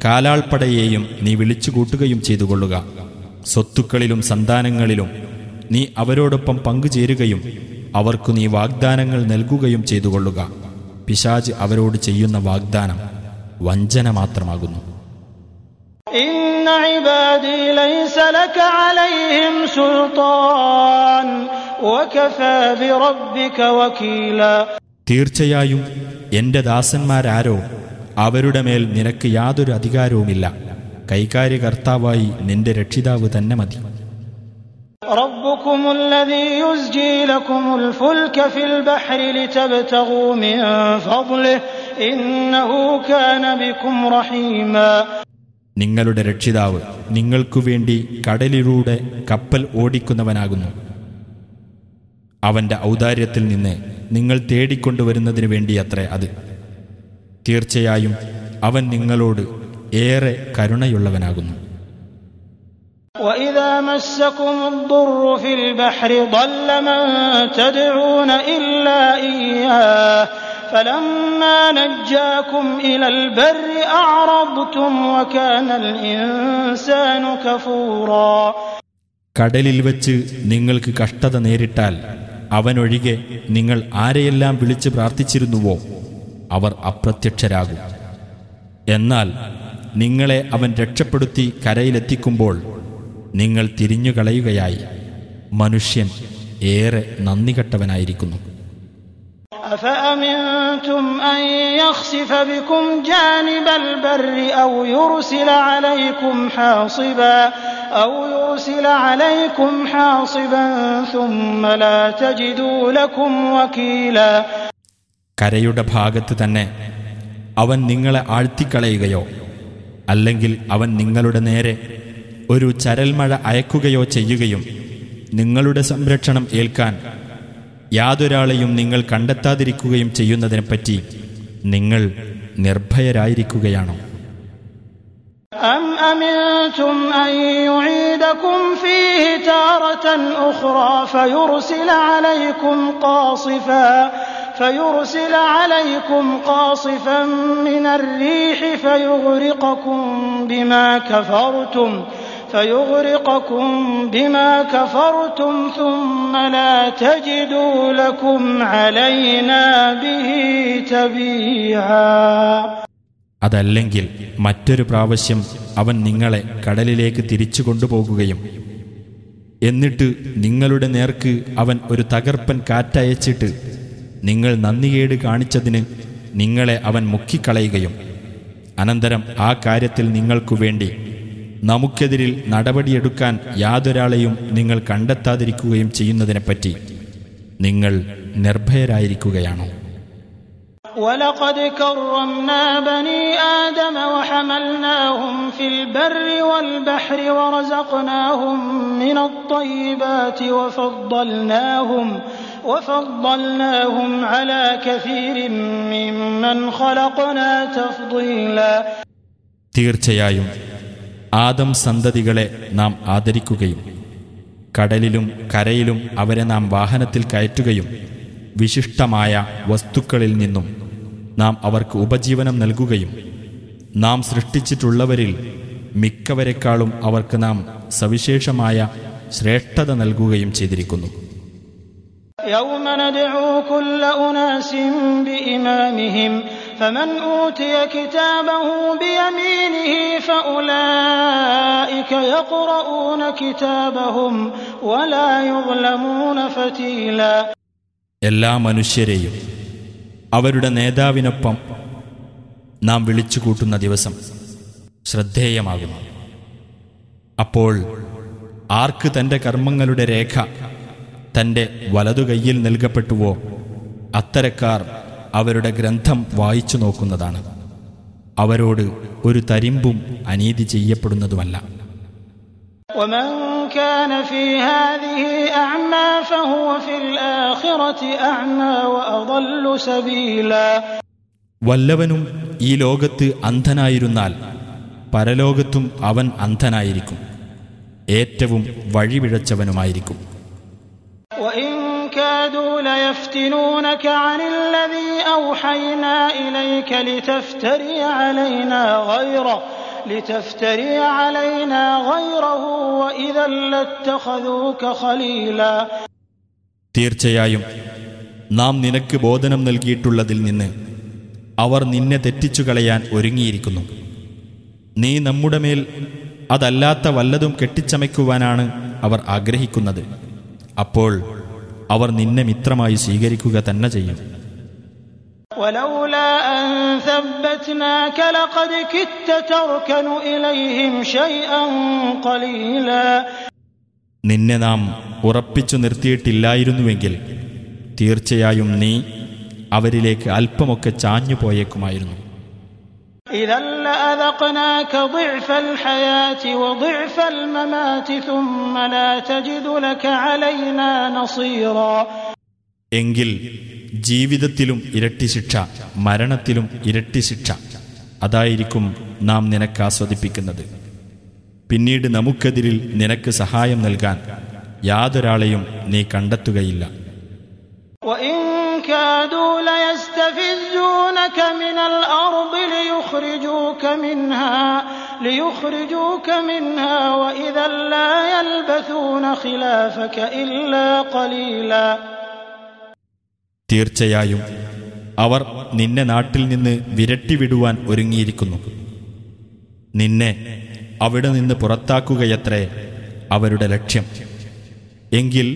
കാലാൾപ്പടയെയും നീ വിളിച്ചുകൂട്ടുകയും ചെയ്തുകൊള്ളുക സ്വത്തുക്കളിലും സന്താനങ്ങളിലും നീ അവരോടൊപ്പം പങ്കുചേരുകയും അവർക്കു നീ വാഗ്ദാനങ്ങൾ നൽകുകയും ചെയ്തുകൊള്ളുക പിശാജ് അവരോട് ചെയ്യുന്ന വാഗ്ദാനം വഞ്ചന മാത്രമാകുന്നു. തീർച്ചയായും എന്റെ ദാസന്മാരാരോ അവരുടെ മേൽ നിനക്ക് യാതൊരു അധികാരവുമില്ല. കൈകാര്യകർത്താവായി നിന്റെ രക്ഷിതാവ് തന്നെ മതി. ربكم الذي يزجي لكم الفلك في البحر لتبتغوا من فضله إنه كان بكم رحيما നിങ്ങളുടെ രക്ഷിതാവ് നിങ്ങൾക്കു വേണ്ടി കടലിലൂടെ കപ്പൽ ഓടിക്കുന്നവനാകുന്നു അവന്റെ ഔദാര്യത്തിൽ നിന്ന് നിങ്ങൾ തേടിക്കൊണ്ടുവരുന്നതിനു വേണ്ടിയത്രേ അത് തീർച്ചയായും അവൻ നിങ്ങളോട് ഏറെ കരുണയുള്ളവനാകുന്നു وإذا مسكم الضر في البحر ضل من تدعون إلا إياه فلما نجاكم إلى البر أعرضتم وكان الإنسان كفورا കടലിൽ വച്ച് നിങ്ങൾക്ക് കഷ്ടത നേരിട്ടാൽ അവനൊഴികെ നിങ്ങൾ ആരെയെല്ലാം വിളിച്ച് പ്രാർത്ഥിച്ചിരുന്നുവോ അവർ അപ്രത്യക്ഷരാകും എന്നാൽ നിങ്ങളെ അവൻ രക്ഷപ്പെടുത്തി കരയിലെത്തിക്കുമ്പോൾ നിങ്ങൾ തിരിഞ്ഞുകളയുകയായി മനുഷ്യൻ ഏറെ നന്ദികെട്ടവനായിരിക്കുന്നു أفأمنتم أن يخسف بكم جانب البر أو يرسل عليكم حاصبا أو يرسل عليكم حاصبا ثم لا تجدوا لكم وكيلا കരയുടെ ഭാഗത്ത് തന്നെ അവൻ നിങ്ങളെ ആഴ്ത്തിക്കളയുകയോ അല്ലെങ്കിൽ അവൻ നിങ്ങളുടെ നേരെ ഒരു ചരൽമഴ അയക്കുകയോ ചെയ്യുകയും നിങ്ങളുടെ സംരക്ഷണം ഏൽക്കാൻ യാതൊരാളെയും നിങ്ങൾ കണ്ടെത്താതിരിക്കുകയും ചെയ്യുന്നതിനെപ്പറ്റി നിങ്ങൾ നിർഭയരായിരിക്കുകയാണോ أم أمنتم أن يعيدكم فيه تارة أخرى فيرسل عليكم قاصفا فيرسل عليكم قاصفا من الريح فيغرقكم بما كفرتم فيغرقكم بما كفرتم ثم لا تجدوا لكم علينا به تبيعا അതല്ലെങ്കിൽ മറ്റൊരു പ്രാവശ്യം അവൻ നിങ്ങളെ കടലിലേക്ക് തിരിച്ചു കൊണ്ടുപോകുകയും എന്നിട്ട് നിങ്ങളുടെ നേർക്ക് അവൻ ഒരു തകർപ്പൻ കാറ്റയച്ചിട്ട് നിങ്ങൾ നന്ദികേട് കാണിച്ചതിന് നിങ്ങളെ അവൻ മുക്കിക്കളയുകയും അനന്തരം ആ കാര്യത്തിൽ നിങ്ങൾക്കു വേണ്ടി നമുക്കെതിരിൽ നടപടിയെടുക്കാൻ യാതൊരാളെയും നിങ്ങൾ കണ്ടെത്താതിരിക്കുകയും ചെയ്യുന്നതിനെപ്പറ്റി നിങ്ങൾ നിർഭയരായിരിക്കുകയാണോ ولقد كرمنا بني آدم وحملناهم في البر والبحر ورزقناهم من الطيبات وفضلناهم وفضلناهم على كثير ممن خلقنا تفضيلا തീർച്ചയായും ആദം സന്തതികളെ നാം ആദരിക്കുകയും കടലിലും കരയിലും അവരെ നാം വാഹനത്തിൽ കയറ്റുകയും വിശിഷ്ടമായ വസ്തുക്കളിൽ നിന്നും നാം അവർക്ക് ഉപജീവനം നൽകുകയും നാം സൃഷ്ടിച്ചിട്ടുള്ളവരിൽ മിക്കവരെക്കാളും അവർക്ക് നാം സവിശേഷമായ ശ്രേഷ്ഠത നൽകുകയും ചെയ്തിരിക്കുന്നു. യൗമ നദഉ കുല്ല ഉനാസിൻ ബിഇമാമിഹിം فمن أوتي كتابه بيمينه فأولئك يقرؤون كتابهم ولا يظلمون فتيلا എല്ലാ മനുഷ്യരെയും അവരുടെ നേതാവിനൊപ്പം നാം വിളിച്ചുകൂട്ടുന്ന ദിവസം ശ്രദ്ധേയമാകുന്നു അപ്പോൾ ആർക്ക് തന്റെ കർമ്മങ്ങളുടെ രേഖ തന്റെ വലതുകൈയിൽ നൽകപ്പെട്ടുവോ അത്തരക്കാർ അവരുടെ ഗ്രന്ഥം വായിച്ചു നോക്കുന്നതാണ്. അവരോട് ഒരു തരിമ്പും അനീതി ചെയ്യപ്പെടുന്നതുമല്ല. വല്ലവനും ഈ ലോകത്ത് അന്ധനായിരുന്നാൽ പരലോകത്തും അവൻ അന്ധനായിരിക്കും. ഏറ്റവും വഴിവിഴച്ചവനുമായിരിക്കും كادوا ليفتنونك عن الذي أوحينا إليك لتفتري علينا غيره لتفتري علينا غيره وإذا لاتخذوك خليلا തീർച്ചയായും നാം നിനക്ക് ബോധനം നൽകിയിട്ടുള്ളതിൽ നിന്ന് അവർ നിന്നെ തെറ്റിച്ചു കളയാൻ ഒരുങ്ങിയിരിക്കുന്നു നീ നമ്മുടെ മേൽ അതല്ലാത്ത വല്ലതും കെട്ടിച്ചമയ്ക്കുവാനാണ് അവർ ആഗ്രഹിക്കുന്നത് അപ്പോൾ അവർ നിന്നെ മിത്രമായി സ്വീകരിക്കുക തന്നെ ചെയ്യും. നിന്നെ നാം ഉറപ്പിച്ചു നിർത്തിയിട്ടില്ലായിരുന്നുവെങ്കിൽ തീർച്ചയായും നീ അവരിലേക്ക് അല്പമൊക്കെ ചാഞ്ഞു പോയേക്കുമായിരുന്നു إذا لأذقناك ضعف الحياة وضعف الممات ثم لا تجد لك علينا نصيرا. എങ്കിൽ ജീവിതത്തിലും ഇരട്ടി ശിക്ഷ മരണത്തിലും ഇരട്ടി ശിക്ഷ. അതായിരിക്കും നാം നിനക്ക് ആസ്വദിപ്പിക്കുന്നത്. പിന്നീട് നമുക്കെതിരിൽ നിനക്ക് സഹായം നൽകാൻ യാതൊരാളെയും നീ കണ്ടെത്തുകയില്ല. وإن كادوا ليستفزونك من الأرض ليخرجوك منها ليخرجوك منها وإذا لا يلبثون خلافك إلا قليلا തീർച്ചയായും അവർ നിന്നെ നാട്ടിൽ നിന്ന് വിരട്ടിവിടുവാൻ ഒരുങ്ങിയിരിക്കുന്നു നിന്നെ അവിടെ നിന്ന് പുറത്താക്കുകയത്രേ അവരുടെ ലക്ഷ്യം എങ്കിൽ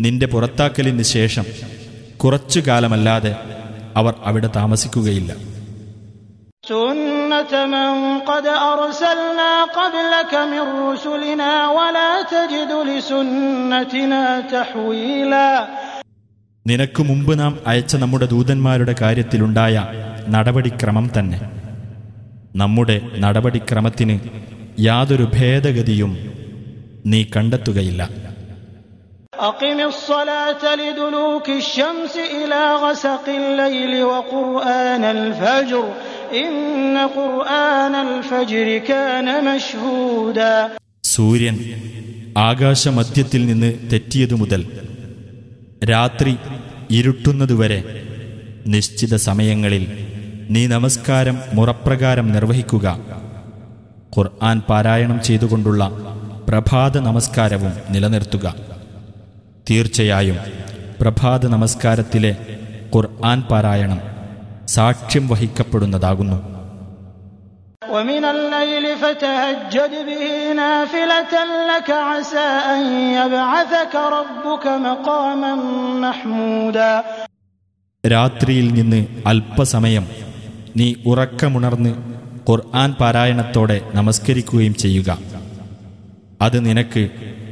നിന്റെ പുറത്താക്കലിന് ശേഷം കുറച്ചു കാലമല്ലാതെ അവർ അവിടെ താമസിക്കുകയില്ല. നിനക്കു മുമ്പ് നാം അയച്ച നമ്മുടെ ദൂതന്മാരുടെ കാര്യത്തിലുണ്ടായ നടപടിക്രമം തന്നെ. നമ്മുടെ നടപടിക്രമത്തിന് യാതൊരു ഭേദഗതിയും നീ കണ്ടെത്തുകയില്ല. أقم الصلاة لدلوك الشمس إلى غسق الليل وقرآن الفجر إن قرآن الفجر كان مشهودا സൂര്യൻ ആകാശമധ്യത്തിൽ നിന്ന് തെറ്റിയതു മുതൽ രാത്രി ഇരുട്ടുന്നതുവരെ നിശ്ചിത സമയങ്ങളിൽ നീ നമസ്കാരം മുറപ്രകാരം നിർവഹിക്കുക ഖുർആൻ പാരായണം ചെയ്തുകൊണ്ടുള്ള പ്രഭാത നമസ്കാരവും നിലനിർത്തുക തീർച്ചയായും പ്രഭാത നമസ്കാരത്തിലെ ഖുർആൻ പാരായണം സാക്ഷ്യം വഹിക്കപ്പെടുന്നതാകുന്നു ومن الليل فتهجد به نافلة لك عسى أن يبعثك ربك مقاما محمودا രാത്രിയിൽ നിന്ന് അല്പസമയം നീ ഉറക്കമുണർന്ന് ഖുർആൻ പാരായണത്തോടെ നമസ്കരിക്കുകയും ചെയ്യുക അത് നിനക്ക്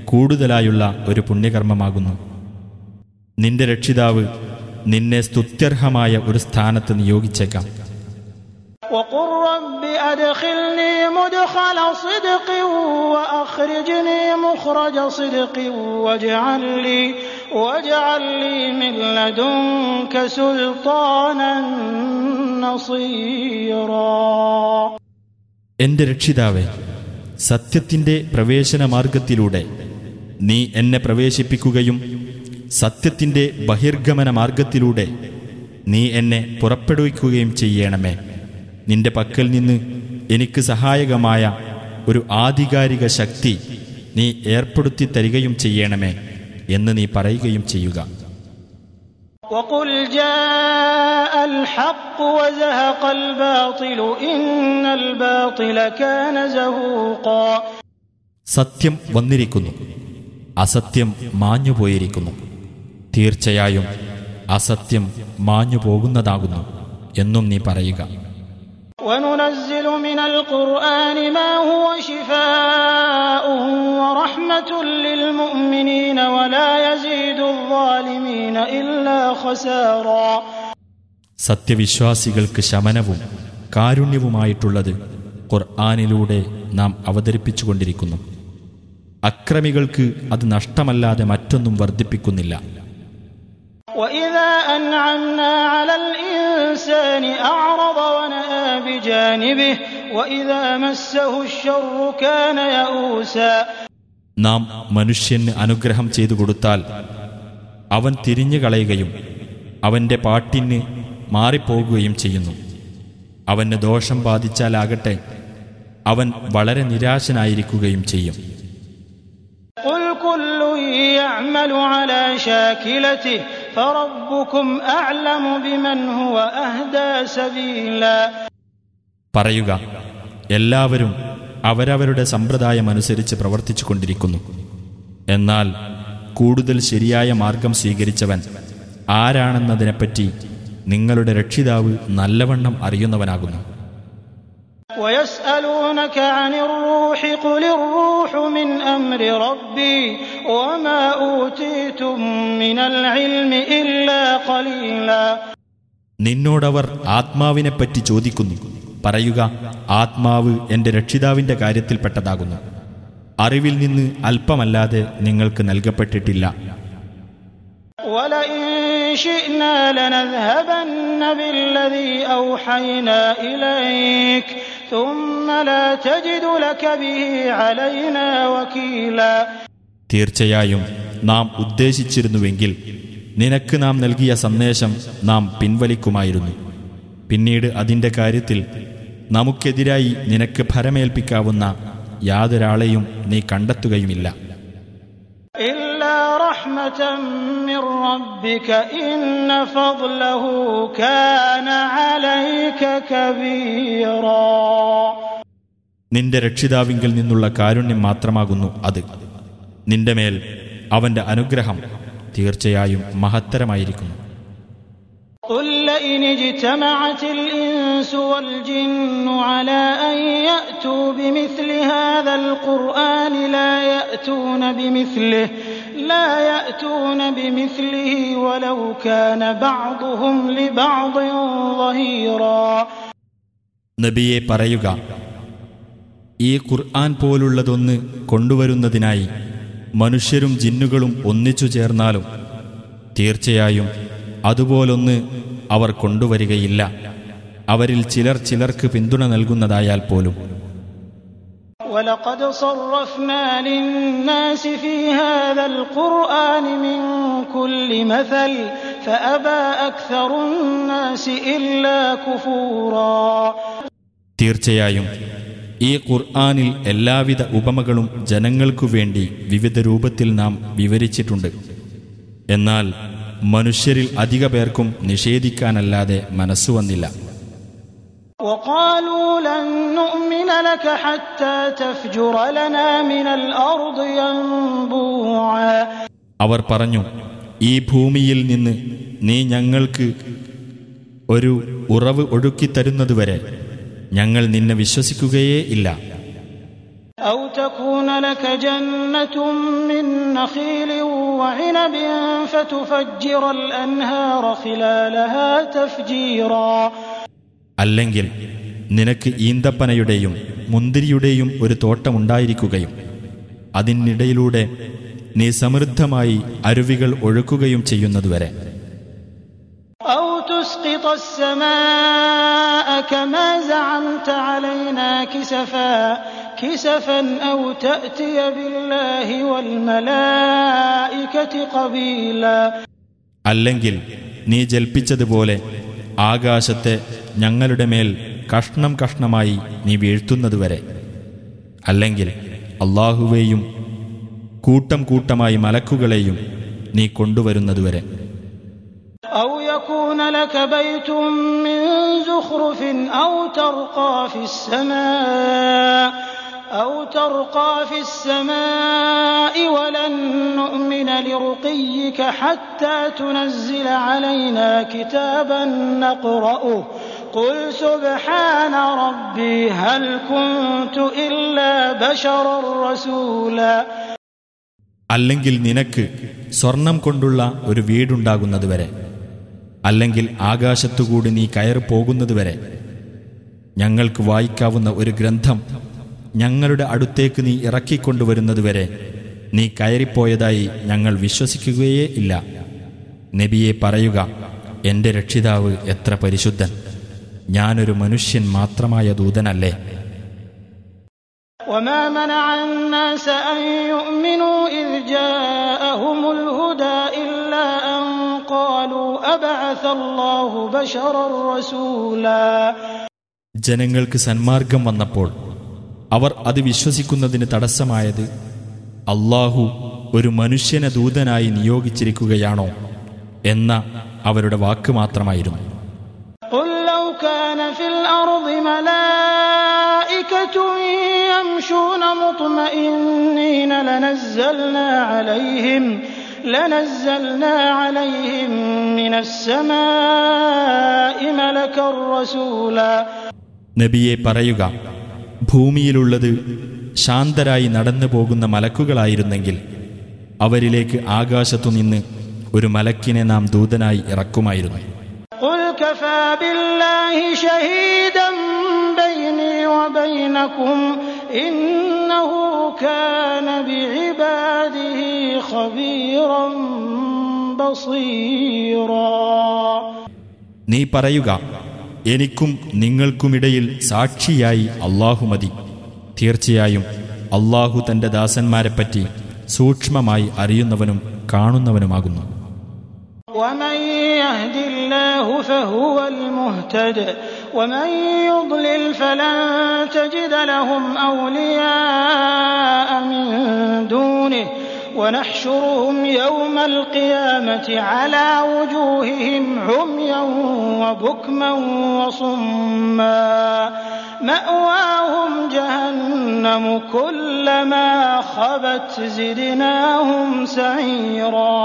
കൂടുതലായുള്ള ഒരു പുണ്യകർമ്മമാകുന്നു. നിന്റെ രക്ഷിതാവ് നിന്നെ സ്തുത്യർഹമായ ഒരു സ്ഥാനത്ത് നിയോഗിച്ചേക്കാം. എന്റെ രക്ഷിതാവേ സത്യത്തിന്റെ പ്രവേശന മാർഗത്തിലൂടെ നീ എന്നെ പ്രവേശിപ്പിക്കുകയും സത്യത്തിന്റെ ബഹിർഗമന മാർഗത്തിലൂടെ നീ എന്നെ പുറപ്പെടുവിക്കുകയും ചെയ്യണമേ. നിന്റെ പക്കൽ നിന്ന് എനിക്ക് സഹായകമായ ഒരു ആധികാരിക ശക്തി നീ ഏർപ്പെടുത്തി തരികയും ചെയ്യണമേ എന്ന് നീ പറയുകയും ചെയ്യുക. സത്യം വന്നിരിക്കുന്നു. അസത്യം മാഞ്ഞുപോയിരിക്കുന്നു. തീർച്ചയായും അസത്യം മാഞ്ഞു പോകുന്നതാകുന്നു എന്നും നീ പറയുക. സത്യവിശ്വാസികൾക്ക് ശമനവും കാരുണ്യവുമായിട്ടുള്ളത് ഖുർആാനിലൂടെ നാം അവതരിപ്പിച്ചുകൊണ്ടിരിക്കുന്നു. അക്രമികൾക്ക് അത് നഷ്ടമല്ലാതെ മറ്റൊന്നും വർദ്ധിപ്പിക്കുന്നില്ല. നാം മനുഷ്യന് അനുഗ്രഹം ചെയ്തു കൊടുത്താൽ അവൻ തിരിഞ്ഞു കളയുകയും അവന്റെ പാട്ടിന് മാറിപ്പോകുകയും ചെയ്യുന്നു. അവന് ദോഷം ബാധിച്ചാലാകട്ടെ അവൻ വളരെ നിരാശനായിരിക്കുകയും ചെയ്യും. قل كل يعمل على شاكلته فربكم أعلم بمن هو أهدى سبيلا പറയുക എല്ലാവരും അവരവരുടെ സമ്പ്രദായമനുസരിച്ച് പ്രവർത്തിച്ചു കൊണ്ടിരിക്കുന്നു എന്നാൽ കൂടുതൽ ശരിയായ മാർഗം സ്വീകരിച്ചവൻ ആരാണെന്നതിനെപ്പറ്റി നിങ്ങളുടെ രക്ഷിതാവ് നല്ലവണ്ണം അറിയുന്നവനാകുന്നു ويسألونك عن الروح قل الروح من أمر ربي وما أوتيتم من العلم إلا قليلا നിന്നോടവർ ആത്മാവിനെപ്പറ്റി ചോദിക്കുന്നു പറയുക ആത്മാവ് എന്റെ രക്ഷിതാവിന്റെ കാര്യത്തിൽപ്പെട്ടതാകുന്നു അറിവിൽ നിന്ന് അല്പമല്ലാതെ നിങ്ങൾക്ക് നൽകപ്പെട്ടിട്ടില്ല ولئن شئنا لنذهبن بالذي أوحينا إليك തീർച്ചയായും നാം ഉദ്ദേശിച്ചിരുന്നുവെങ്കിൽ നിനക്ക് നാം നൽകിയ സന്ദേശം നാം പിൻവലിക്കുമായിരുന്നു. പിന്നീട് അതിന്റെ കാര്യത്തിൽ നമുക്കെതിരായി നിനക്ക് ഭരമേൽപ്പിക്കാവുന്ന യാതൊരാളെയും നീ കണ്ടെത്തുകയുമില്ല. رحمة من ربك إن فضله كان عليك كبيرا നിന്റെ രക്ഷിതാവിങ്കിൽ നിന്നുള്ള കാരുണ്യം മാത്രമാകുന്നു അത് നിന്റെ മേൽ അവന്റെ അനുഗ്രഹം തീർച്ചയായും മഹത്തരമായിരിക്കുന്നു قل لئن اجتمعت الإنس والجن على أن يأتوا بمثل هذا القرآن لا يأتون بمثله لا يأتون بمثله ولو كان بعضهم لبعض ظهيرا നബിയെ പറയുക ഈ ഖുർആൻ പോലുള്ളതൊന്ന് കൊണ്ടുവരുന്നതിനായി മനുഷ്യരും ജിന്നുകളും ഒന്നിച്ചു ചേർന്നാലും തീർച്ചയായും അതുപോലൊന്ന് അവർ കൊണ്ടുവരികയില്ല അവരിൽ ചിലർ ചിലർക്ക് പിന്തുണ നൽകുന്നതായാൽ പോലും ولقد صرفنا للناس في هذا القرآن من كل مثل فأبى أكثر الناس إلا كفورا തീർച്ചയായും ഈ ഖുർആനിൽ എല്ലാവിധ ഉപമകളും ജനങ്ങൾക്കു വേണ്ടി വിവിധ രൂപത്തിൽ നാം വിവരിച്ചിട്ടുണ്ട് എന്നാൽ മനുഷ്യരിൽ അധിക പേർക്കും നിഷേധിക്കാനല്ലാതെ മനസ്സു വന്നില്ല وقالوا لن نؤمن لك حتى تفجر لنا من الأرض ينبوعا അവർ പറഞ്ഞു ഈ ഭൂമിയിൽ നിന്ന് നീ ഞങ്ങൾക്ക് ഒരു ഉറവ് ഒഴുക്കിത്തരുന്നതുവരെ ഞങ്ങൾ നിന്നെ വിശ്വസിക്കുകയേ ഇല്ല أو تكون لك جنة من نخيل وعنب فتفجر الأنهار خلالها تفجيرا അല്ലെങ്കിൽ നിനക്ക് ഈന്തപ്പനയുടെയും മുന്തിരിയുടെയും ഒരു തോട്ടമുണ്ടായിരിക്കുകയും അതിനിടയിലൂടെ നീ സമൃദ്ധമായി അരുവികൾ ഒഴുക്കുകയും ചെയ്യുന്നതുവരെ. അല്ലെങ്കിൽ നീ ജൽപ്പിച്ചതുപോലെ ആകാശത്തെ ഞങ്ങളുടെ മേൽ കഷ്ണം കഷ്ണമായി നീ വീഴ്ത്തുന്നതുവരെ. അല്ലെങ്കിൽ അള്ളാഹുവേയും കൂട്ടം കൂട്ടമായി മലക്കുകളെയും നീ കൊണ്ടുവരുന്നതുവരെ. أو يكون لك بيت من زخرف أو ترقى في السماء أو ترقى في السماء ولن نؤمن لرقيك حتى تنزل علينا كتابا نقرأه قل سبحان ربي هل كنت إلا بشرا رسولا അല്ലെങ്കിൽ നിനക്ക് സ്വർണം കൊണ്ടുള്ള ഒരു വീടുണ്ടാകുന്നതുവരെ അല്ലെങ്കിൽ ആകാശത്തുകൂടി നീ കയറി പോകുന്നതുവരെ ഞങ്ങൾക്ക് വായിക്കാവുന്ന ഒരു ഗ്രന്ഥം ഞങ്ങളുടെ അടുത്തേക്ക് നീ ഇറക്കിക്കൊണ്ടുവരുന്നതുവരെ നീ കയറിപ്പോയതായി ഞങ്ങൾ വിശ്വസിക്കുകയേ ഇല്ല നബിയെ പറയുക എന്റെ രക്ഷിതാവ് എത്ര പരിശുദ്ധൻ ഞാനൊരു മനുഷ്യൻ മാത്രമായ ദൂതനല്ലേ وما منع الناس أن يؤمنوا إذ جاءهم الهدى إلا أن قالوا أبعث الله بشرا رسولا ജനങ്ങൾക്ക് സന്മാർഗം വന്നപ്പോൾ അവർ അത് വിശ്വസിക്കുന്നതിന് തടസ്സമായത് അള്ളാഹു ഒരു മനുഷ്യനെ ദൂതനായി നിയോഗിച്ചിരിക്കുകയാണോ എന്ന അവരുടെ വാക്ക് മാത്രമായിരുന്നു. നബിയെ പറയുക ഭൂമിയിലുള്ളത് ശാന്തരായി നടന്നു പോകുന്ന മലക്കുകളായിരുന്നെങ്കിൽ അവരിലേക്ക് ആകാശത്തുനിന്ന് ഒരു മലക്കിനെ നാം ദൂതനായി ഇറക്കുമായിരുന്നു. നീ പറയുക എനിക്കും നിങ്ങൾക്കുമിടയിൽ സാക്ഷിയായി അള്ളാഹു മതി. തീർച്ചയായും അള്ളാഹു തന്റെ ദാസന്മാരെപ്പറ്റി സൂക്ഷ്മമായി അറിയുന്നവനും കാണുന്നവനുമാകുന്നു. ومن يهد الله فهو المهتد ومن يضلل فلن تجد لهم أولياء من دونه ونحشرهم يوم القيامة على وجوههم عميا وبكما وصما مأواهم جهنم كلما خبت زدناهم سعيرا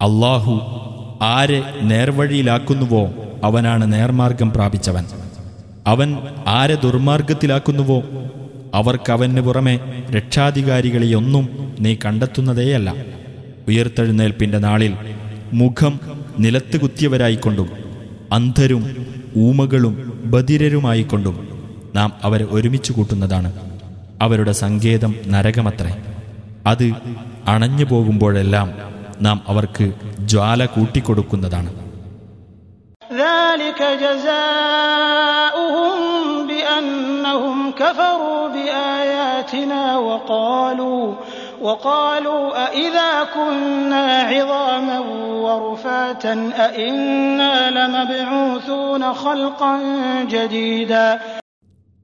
അള്ളാഹു ആരെ നേർവഴിയിലാക്കുന്നുവോ അവനാണ് നേർമാർഗം പ്രാപിച്ചവൻ അവൻ ആരെ ദുർമാർഗത്തിലാക്കുന്നുവോ അവർക്കവന് പുറമെ രക്ഷാധികാരികളെയൊന്നും നീ കണ്ടെത്തുന്നതേയല്ല ഉയർത്തെഴുന്നേൽപ്പിന്റെ നാളിൽ മുഖം നിലത്ത് കുത്തിയവരായിക്കൊണ്ടും അന്ധരും ഊമകളും ബധിരരുമായിക്കൊണ്ടും നാം അവരെ ഒരുമിച്ച് കൂട്ടുന്നതാണ് അവരുടെ സങ്കേതം നരകമത്രേ അത് അണഞ്ഞു പോകുമ്പോഴെല്ലാം നാം അവർക്ക് ജ്വാല കൂട്ടിക്കൊടുക്കുന്നതാണ് ذلك جزاؤهم بأنهم كفروا بآياتنا وقالوا وقالوا أإذا كنا عظاما ورفاتا أإنا لمبعوثون خلقا جديدا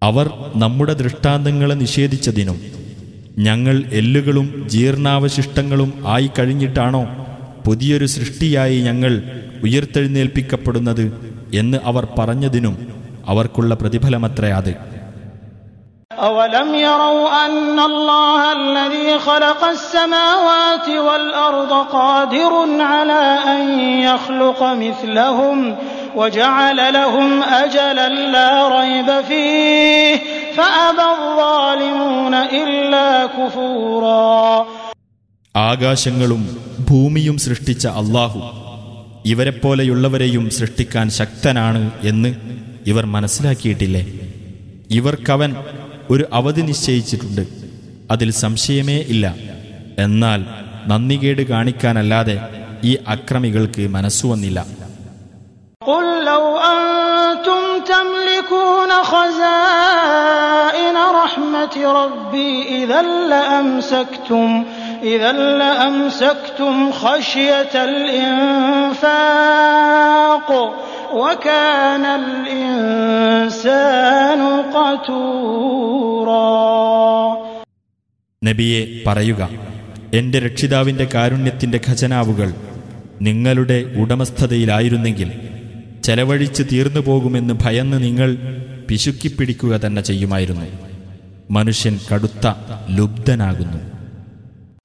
അവർ നമ്മുടെ ദൃഷ്ടാന്തങ്ങളെ നിഷേധിച്ചതിനും ഞങ്ങൾ എല്ലുകളും ജീർണാവശിഷ്ടങ്ങളും ആയി കഴിഞ്ഞിട്ടാണോ പുതിയൊരു സൃഷ്ടിയായി ഞങ്ങൾ ഉയർത്തെഴുന്നേൽപ്പിക്കപ്പെടുന്നത് എന്ന് അവർ പറഞ്ഞതിനും അവർക്കുള്ള പ്രതിഫലമത്രേ അത് أولم يروا أن الله الذي خلق السماوات والأرض قادر على أن يخلق مثلهم وجعل لهم أجلا لا ريب فيه فأبى الظالمون إلا كفورا ആകാശങ്ങളും ഭൂമിയും സൃഷ്ടിച്ച അള്ളാഹു ഇവരെപ്പോലെയുള്ളവരെയും സൃഷ്ടിക്കാൻ ശക്തനാണ് എന്ന് ഇവർ മനസ്സിലാക്കിയിട്ടില്ലേ ഇവർക്കവൻ ഒരു അവധി നിശ്ചയിച്ചിട്ടുണ്ട് അതിൽ സംശയമേ ഇല്ല എന്നാൽ നന്ദികേട് കാണിക്കാനല്ലാതെ ഈ അക്രമികൾക്ക് മനസ്സുവന്നില്ല قل لو أنتم تملكون خزائن رحمة ربي إذا لأمسكتم إذا لأمسكتم خشية الإنفاق وكان الإنسان قتورا നബിയെ പറയുക എന്റെ രക്ഷിതാവിന്റെ കാരുണ്യത്തിന്റെ ഖജനാവുകൾ നിങ്ങളുടെ ഉടമസ്ഥതയിലായിരുന്നെങ്കിൽ ചെലവഴിച്ച് തീർന്നു പോകുമെന്ന് ഭയന്ന് നിങ്ങൾ പിശുക്കിപ്പിടിക്കുക തന്നെ ചെയ്യുമായിരുന്നു. മനുഷ്യൻ കടുത്ത ലുബ്ധനാകുന്നു.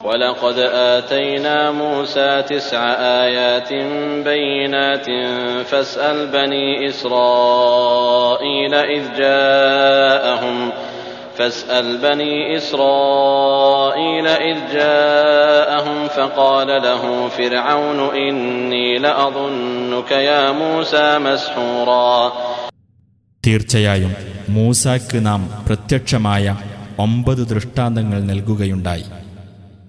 ولقد آتينا موسى تسع آيات بينات فاسأل بني إسرائيل إذ جاءهم فاسأل بني إسرائيل إذ جاءهم فقال له فرعون إني لأظنك يا موسى مسحورا തീർച്ചയായും മൂസാക്ക് നാം പ്രത്യക്ഷമായ ഒമ്പത് ദൃഷ്ടാന്തങ്ങൾ നൽകുകയുണ്ടായി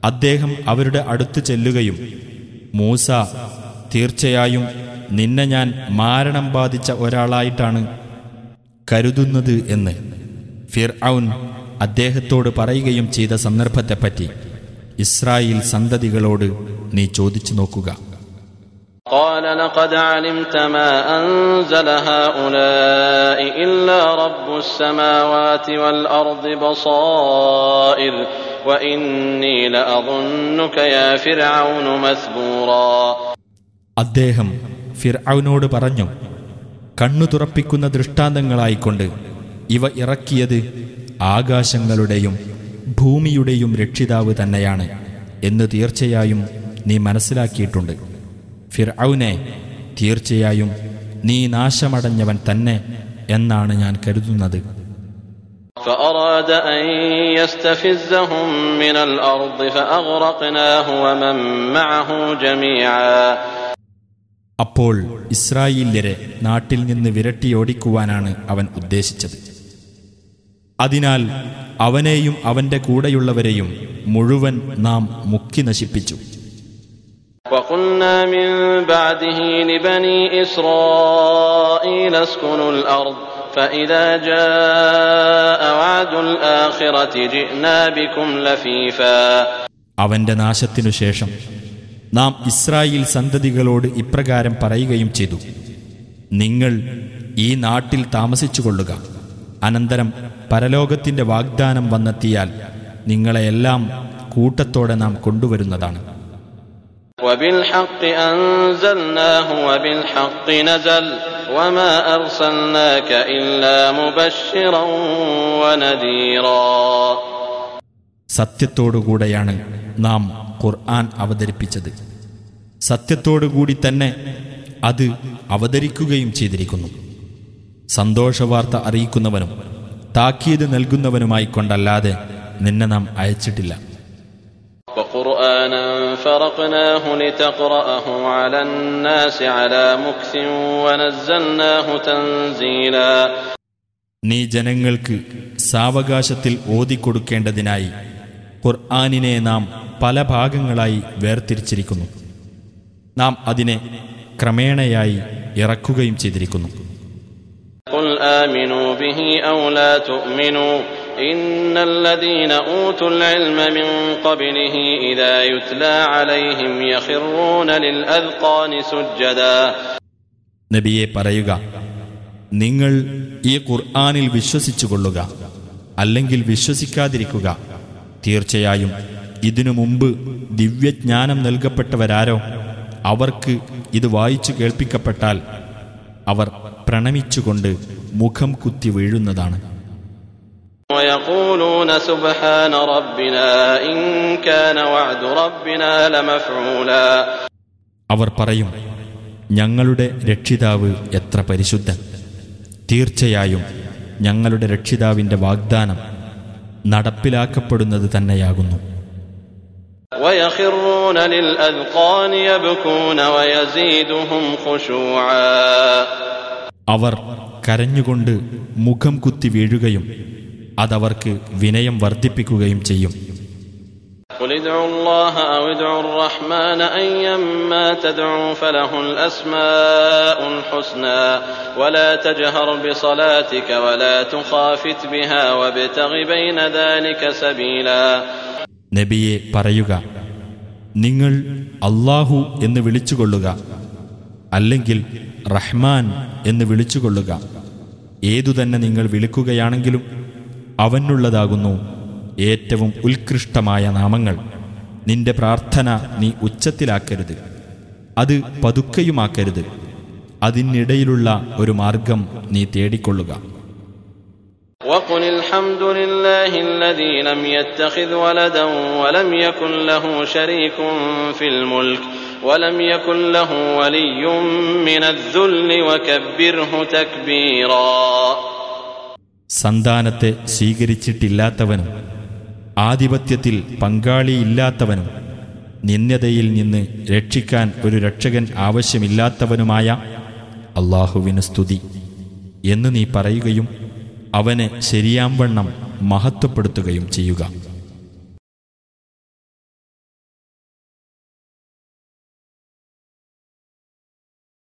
അദ്ദേഹം അവരുടെ അടുത്ത് ചെല്ലുകയും മൂസ തീർച്ചയായും നിന്നെ ഞാൻ മാരണം ബാധിച്ച ഒരാളായിട്ടാണ് കരുതുന്നത് എന്ന് ഫിർ ഔൻ അദ്ദേഹത്തോട് പറയുകയും ചെയ്ത സന്ദർഭത്തെപ്പറ്റി ഇസ്രായേൽ സന്തതികളോട് നീ ചോദിച്ചു നോക്കുക قال لقد علمت ما أنزل هؤلاء إلا رب السماوات والأرض بصائر അദ്ദേഹം ഫിർഔനോട് പറഞ്ഞു കണ്ണു തുറപ്പിക്കുന്ന ദൃഷ്ടാന്തങ്ങളായിക്കൊണ്ട് ഇവ ഇറക്കിയത് ആകാശങ്ങളുടെയും ഭൂമിയുടെയും രക്ഷിതാവ് തന്നെയാണ് എന്ന് തീർച്ചയായും നീ മനസ്സിലാക്കിയിട്ടുണ്ട്. ഫിർഔനെ തീർച്ചയായും നീ നാശമടഞ്ഞവൻ തന്നെ എന്നാണ് ഞാൻ കരുതുന്നത്. فأراد أن يستفزهم من الأرض فأغرقناه ومن معه جميعا അപ്പോൾ ഇസ്രായേല്യരെ നാട്ടിൽ നിന്ന് വിരട്ടിയോടിക്കുവാനാണ് അവൻ ഉദ്ദേശിച്ചത് അതിനാൽ അവനെയും അവന്റെ കൂടെയുള്ളവരെയും മുഴുവൻ നാം മുക്കി നശിപ്പിച്ചു وقلنا من بعده لبني إسرائيل اسكنوا الأرض فإذا جاء وعد الآخرة جئنا بكم لفيفا അവന്റെ നാശത്തിനു ശേഷം നാം ഇസ്രായേൽ സന്തതികളോട് ഇപ്രകാരം പറയുകയും ചെയ്തു നിങ്ങൾ ഈ നാട്ടിൽ താമസിച്ചുകൊള്ളുക അനന്തരം പരലോകത്തിന്റെ വാഗ്ദാനം വന്നെത്തിയാൽ നിങ്ങളെയെല്ലാം കൂട്ടത്തോടെ നാം കൊണ്ടുവരുന്നതാണ് وبالحق أنزلناه وبالحق نزل وما أرسلناك إلا مبشرا ونذيرا സത്യത്തോടുകൂടെയാണ് നാം ഖുർആൻ അവതരിപ്പിച്ചത് സത്യത്തോടുകൂടി തന്നെ അത് അവതരിക്കുകയും ചെയ്തിരിക്കുന്നു സന്തോഷവാർത്ത അറിയിക്കുന്നവനും താക്കീത് നൽകുന്നവനുമായി കൊണ്ടല്ലാതെ നിന്നെ നാം അയച്ചിട്ടില്ല وقرآنا فرقناه لتقرأه على الناس على مكث ونزلناه تنزيلا നീ ജനങ്ങൾക്ക് സാവകാശത്തിൽ ഓതിക്കൊടുക്കേണ്ടതിനായി ഖുർആാനിനെ നാം പല ഭാഗങ്ങളായി വേർതിരിച്ചിരിക്കുന്നു നാം അതിനെ ക്രമേണയായി ഇറക്കുകയും ചെയ്തിരിക്കുന്നു قل آمنوا به أو لا تؤمنوا إن الذين أوتوا العلم من قبله إذا يتلى عليهم يخرون للأذقان سجدا നബിയെ പറയുക നിങ്ങൾ ഈ ഖുർആാനിൽ വിശ്വസിച്ചുകൊള്ളുക അല്ലെങ്കിൽ വിശ്വസിക്കാതിരിക്കുക തീർച്ചയായും ഇതിനു മുമ്പ് ദിവ്യജ്ഞാനം നൽകപ്പെട്ടവരാരോ അവർക്ക് ഇത് വായിച്ചു കേൾപ്പിക്കപ്പെട്ടാൽ അവർ പ്രണമിച്ചുകൊണ്ട് മുഖം കുത്തി വീഴുന്നതാണ് ويقولون سبحان ربنا إن كان وعد ربنا لمفعولا അവർ പറയും ഞങ്ങളുടെ രക്ഷിതാവ് എത്ര പരിശുദ്ധൻ തീർച്ചയായും ഞങ്ങളുടെ രക്ഷിതാവിന്റെ വാഗ്ദാനം നടപ്പിലാക്കപ്പെടുന്നത് തന്നെയാകുന്നു ويخرون للأذقان يبكون ويزيدهم خشوعا അവർ കരഞ്ഞുകൊണ്ട് മുഖം കുത്തി വീഴുകയും അതവർക്ക് വിനയം വർദ്ധിപ്പിക്കുകയും ചെയ്യും قل ادعوا الله أو ادعوا الرحمن أيما تدعوا فله الأسماء الحسنى ولا تجهر بصلاتك ولا تخافت بها وابتغ بين ذلك سبيلا നബിയെ പറയുക നിങ്ങൾ അള്ളാഹു എന്ന് വിളിച്ചുകൊള്ളുക അല്ലെങ്കിൽ റഹ്മാൻ എന്ന് വിളിച്ചുകൊള്ളുക ഏതുതന്നെ നിങ്ങൾ വിളിക്കുകയാണെങ്കിലും അവനുള്ളതാകുന്നു ഏറ്റവും ഉത്കൃഷ്ടമായ നാമങ്ങൾ നിന്റെ പ്രാർത്ഥന നീ ഉച്ചത്തിലാക്കരുത് അത് പതുക്കയുമാക്കരുത് അതിനിടയിലുള്ള ഒരു മാർഗം നീ തേടിക്കൊള്ളുക وقل الحمد لله الذي لم يتخذ ولدا ولم يكن له شريك في الملك ولم يكن له ولي من الذل وكبره تكبيرا സന്താനത്തെ സ്വീകരിച്ചിട്ടില്ലാത്തവനും ആധിപത്യത്തിൽ പങ്കാളിയില്ലാത്തവനും നിന്ദ്യതയിൽ നിന്ന് രക്ഷിക്കാൻ ഒരു രക്ഷകൻ ആവശ്യമില്ലാത്തവനുമായ അള്ളാഹുവിന് സ്തുതി. എന്ന് നീ പറയുകയും അവനെ ശരിയാംവണ്ണം മഹത്വപ്പെടുത്തുകയും ചെയ്യുക.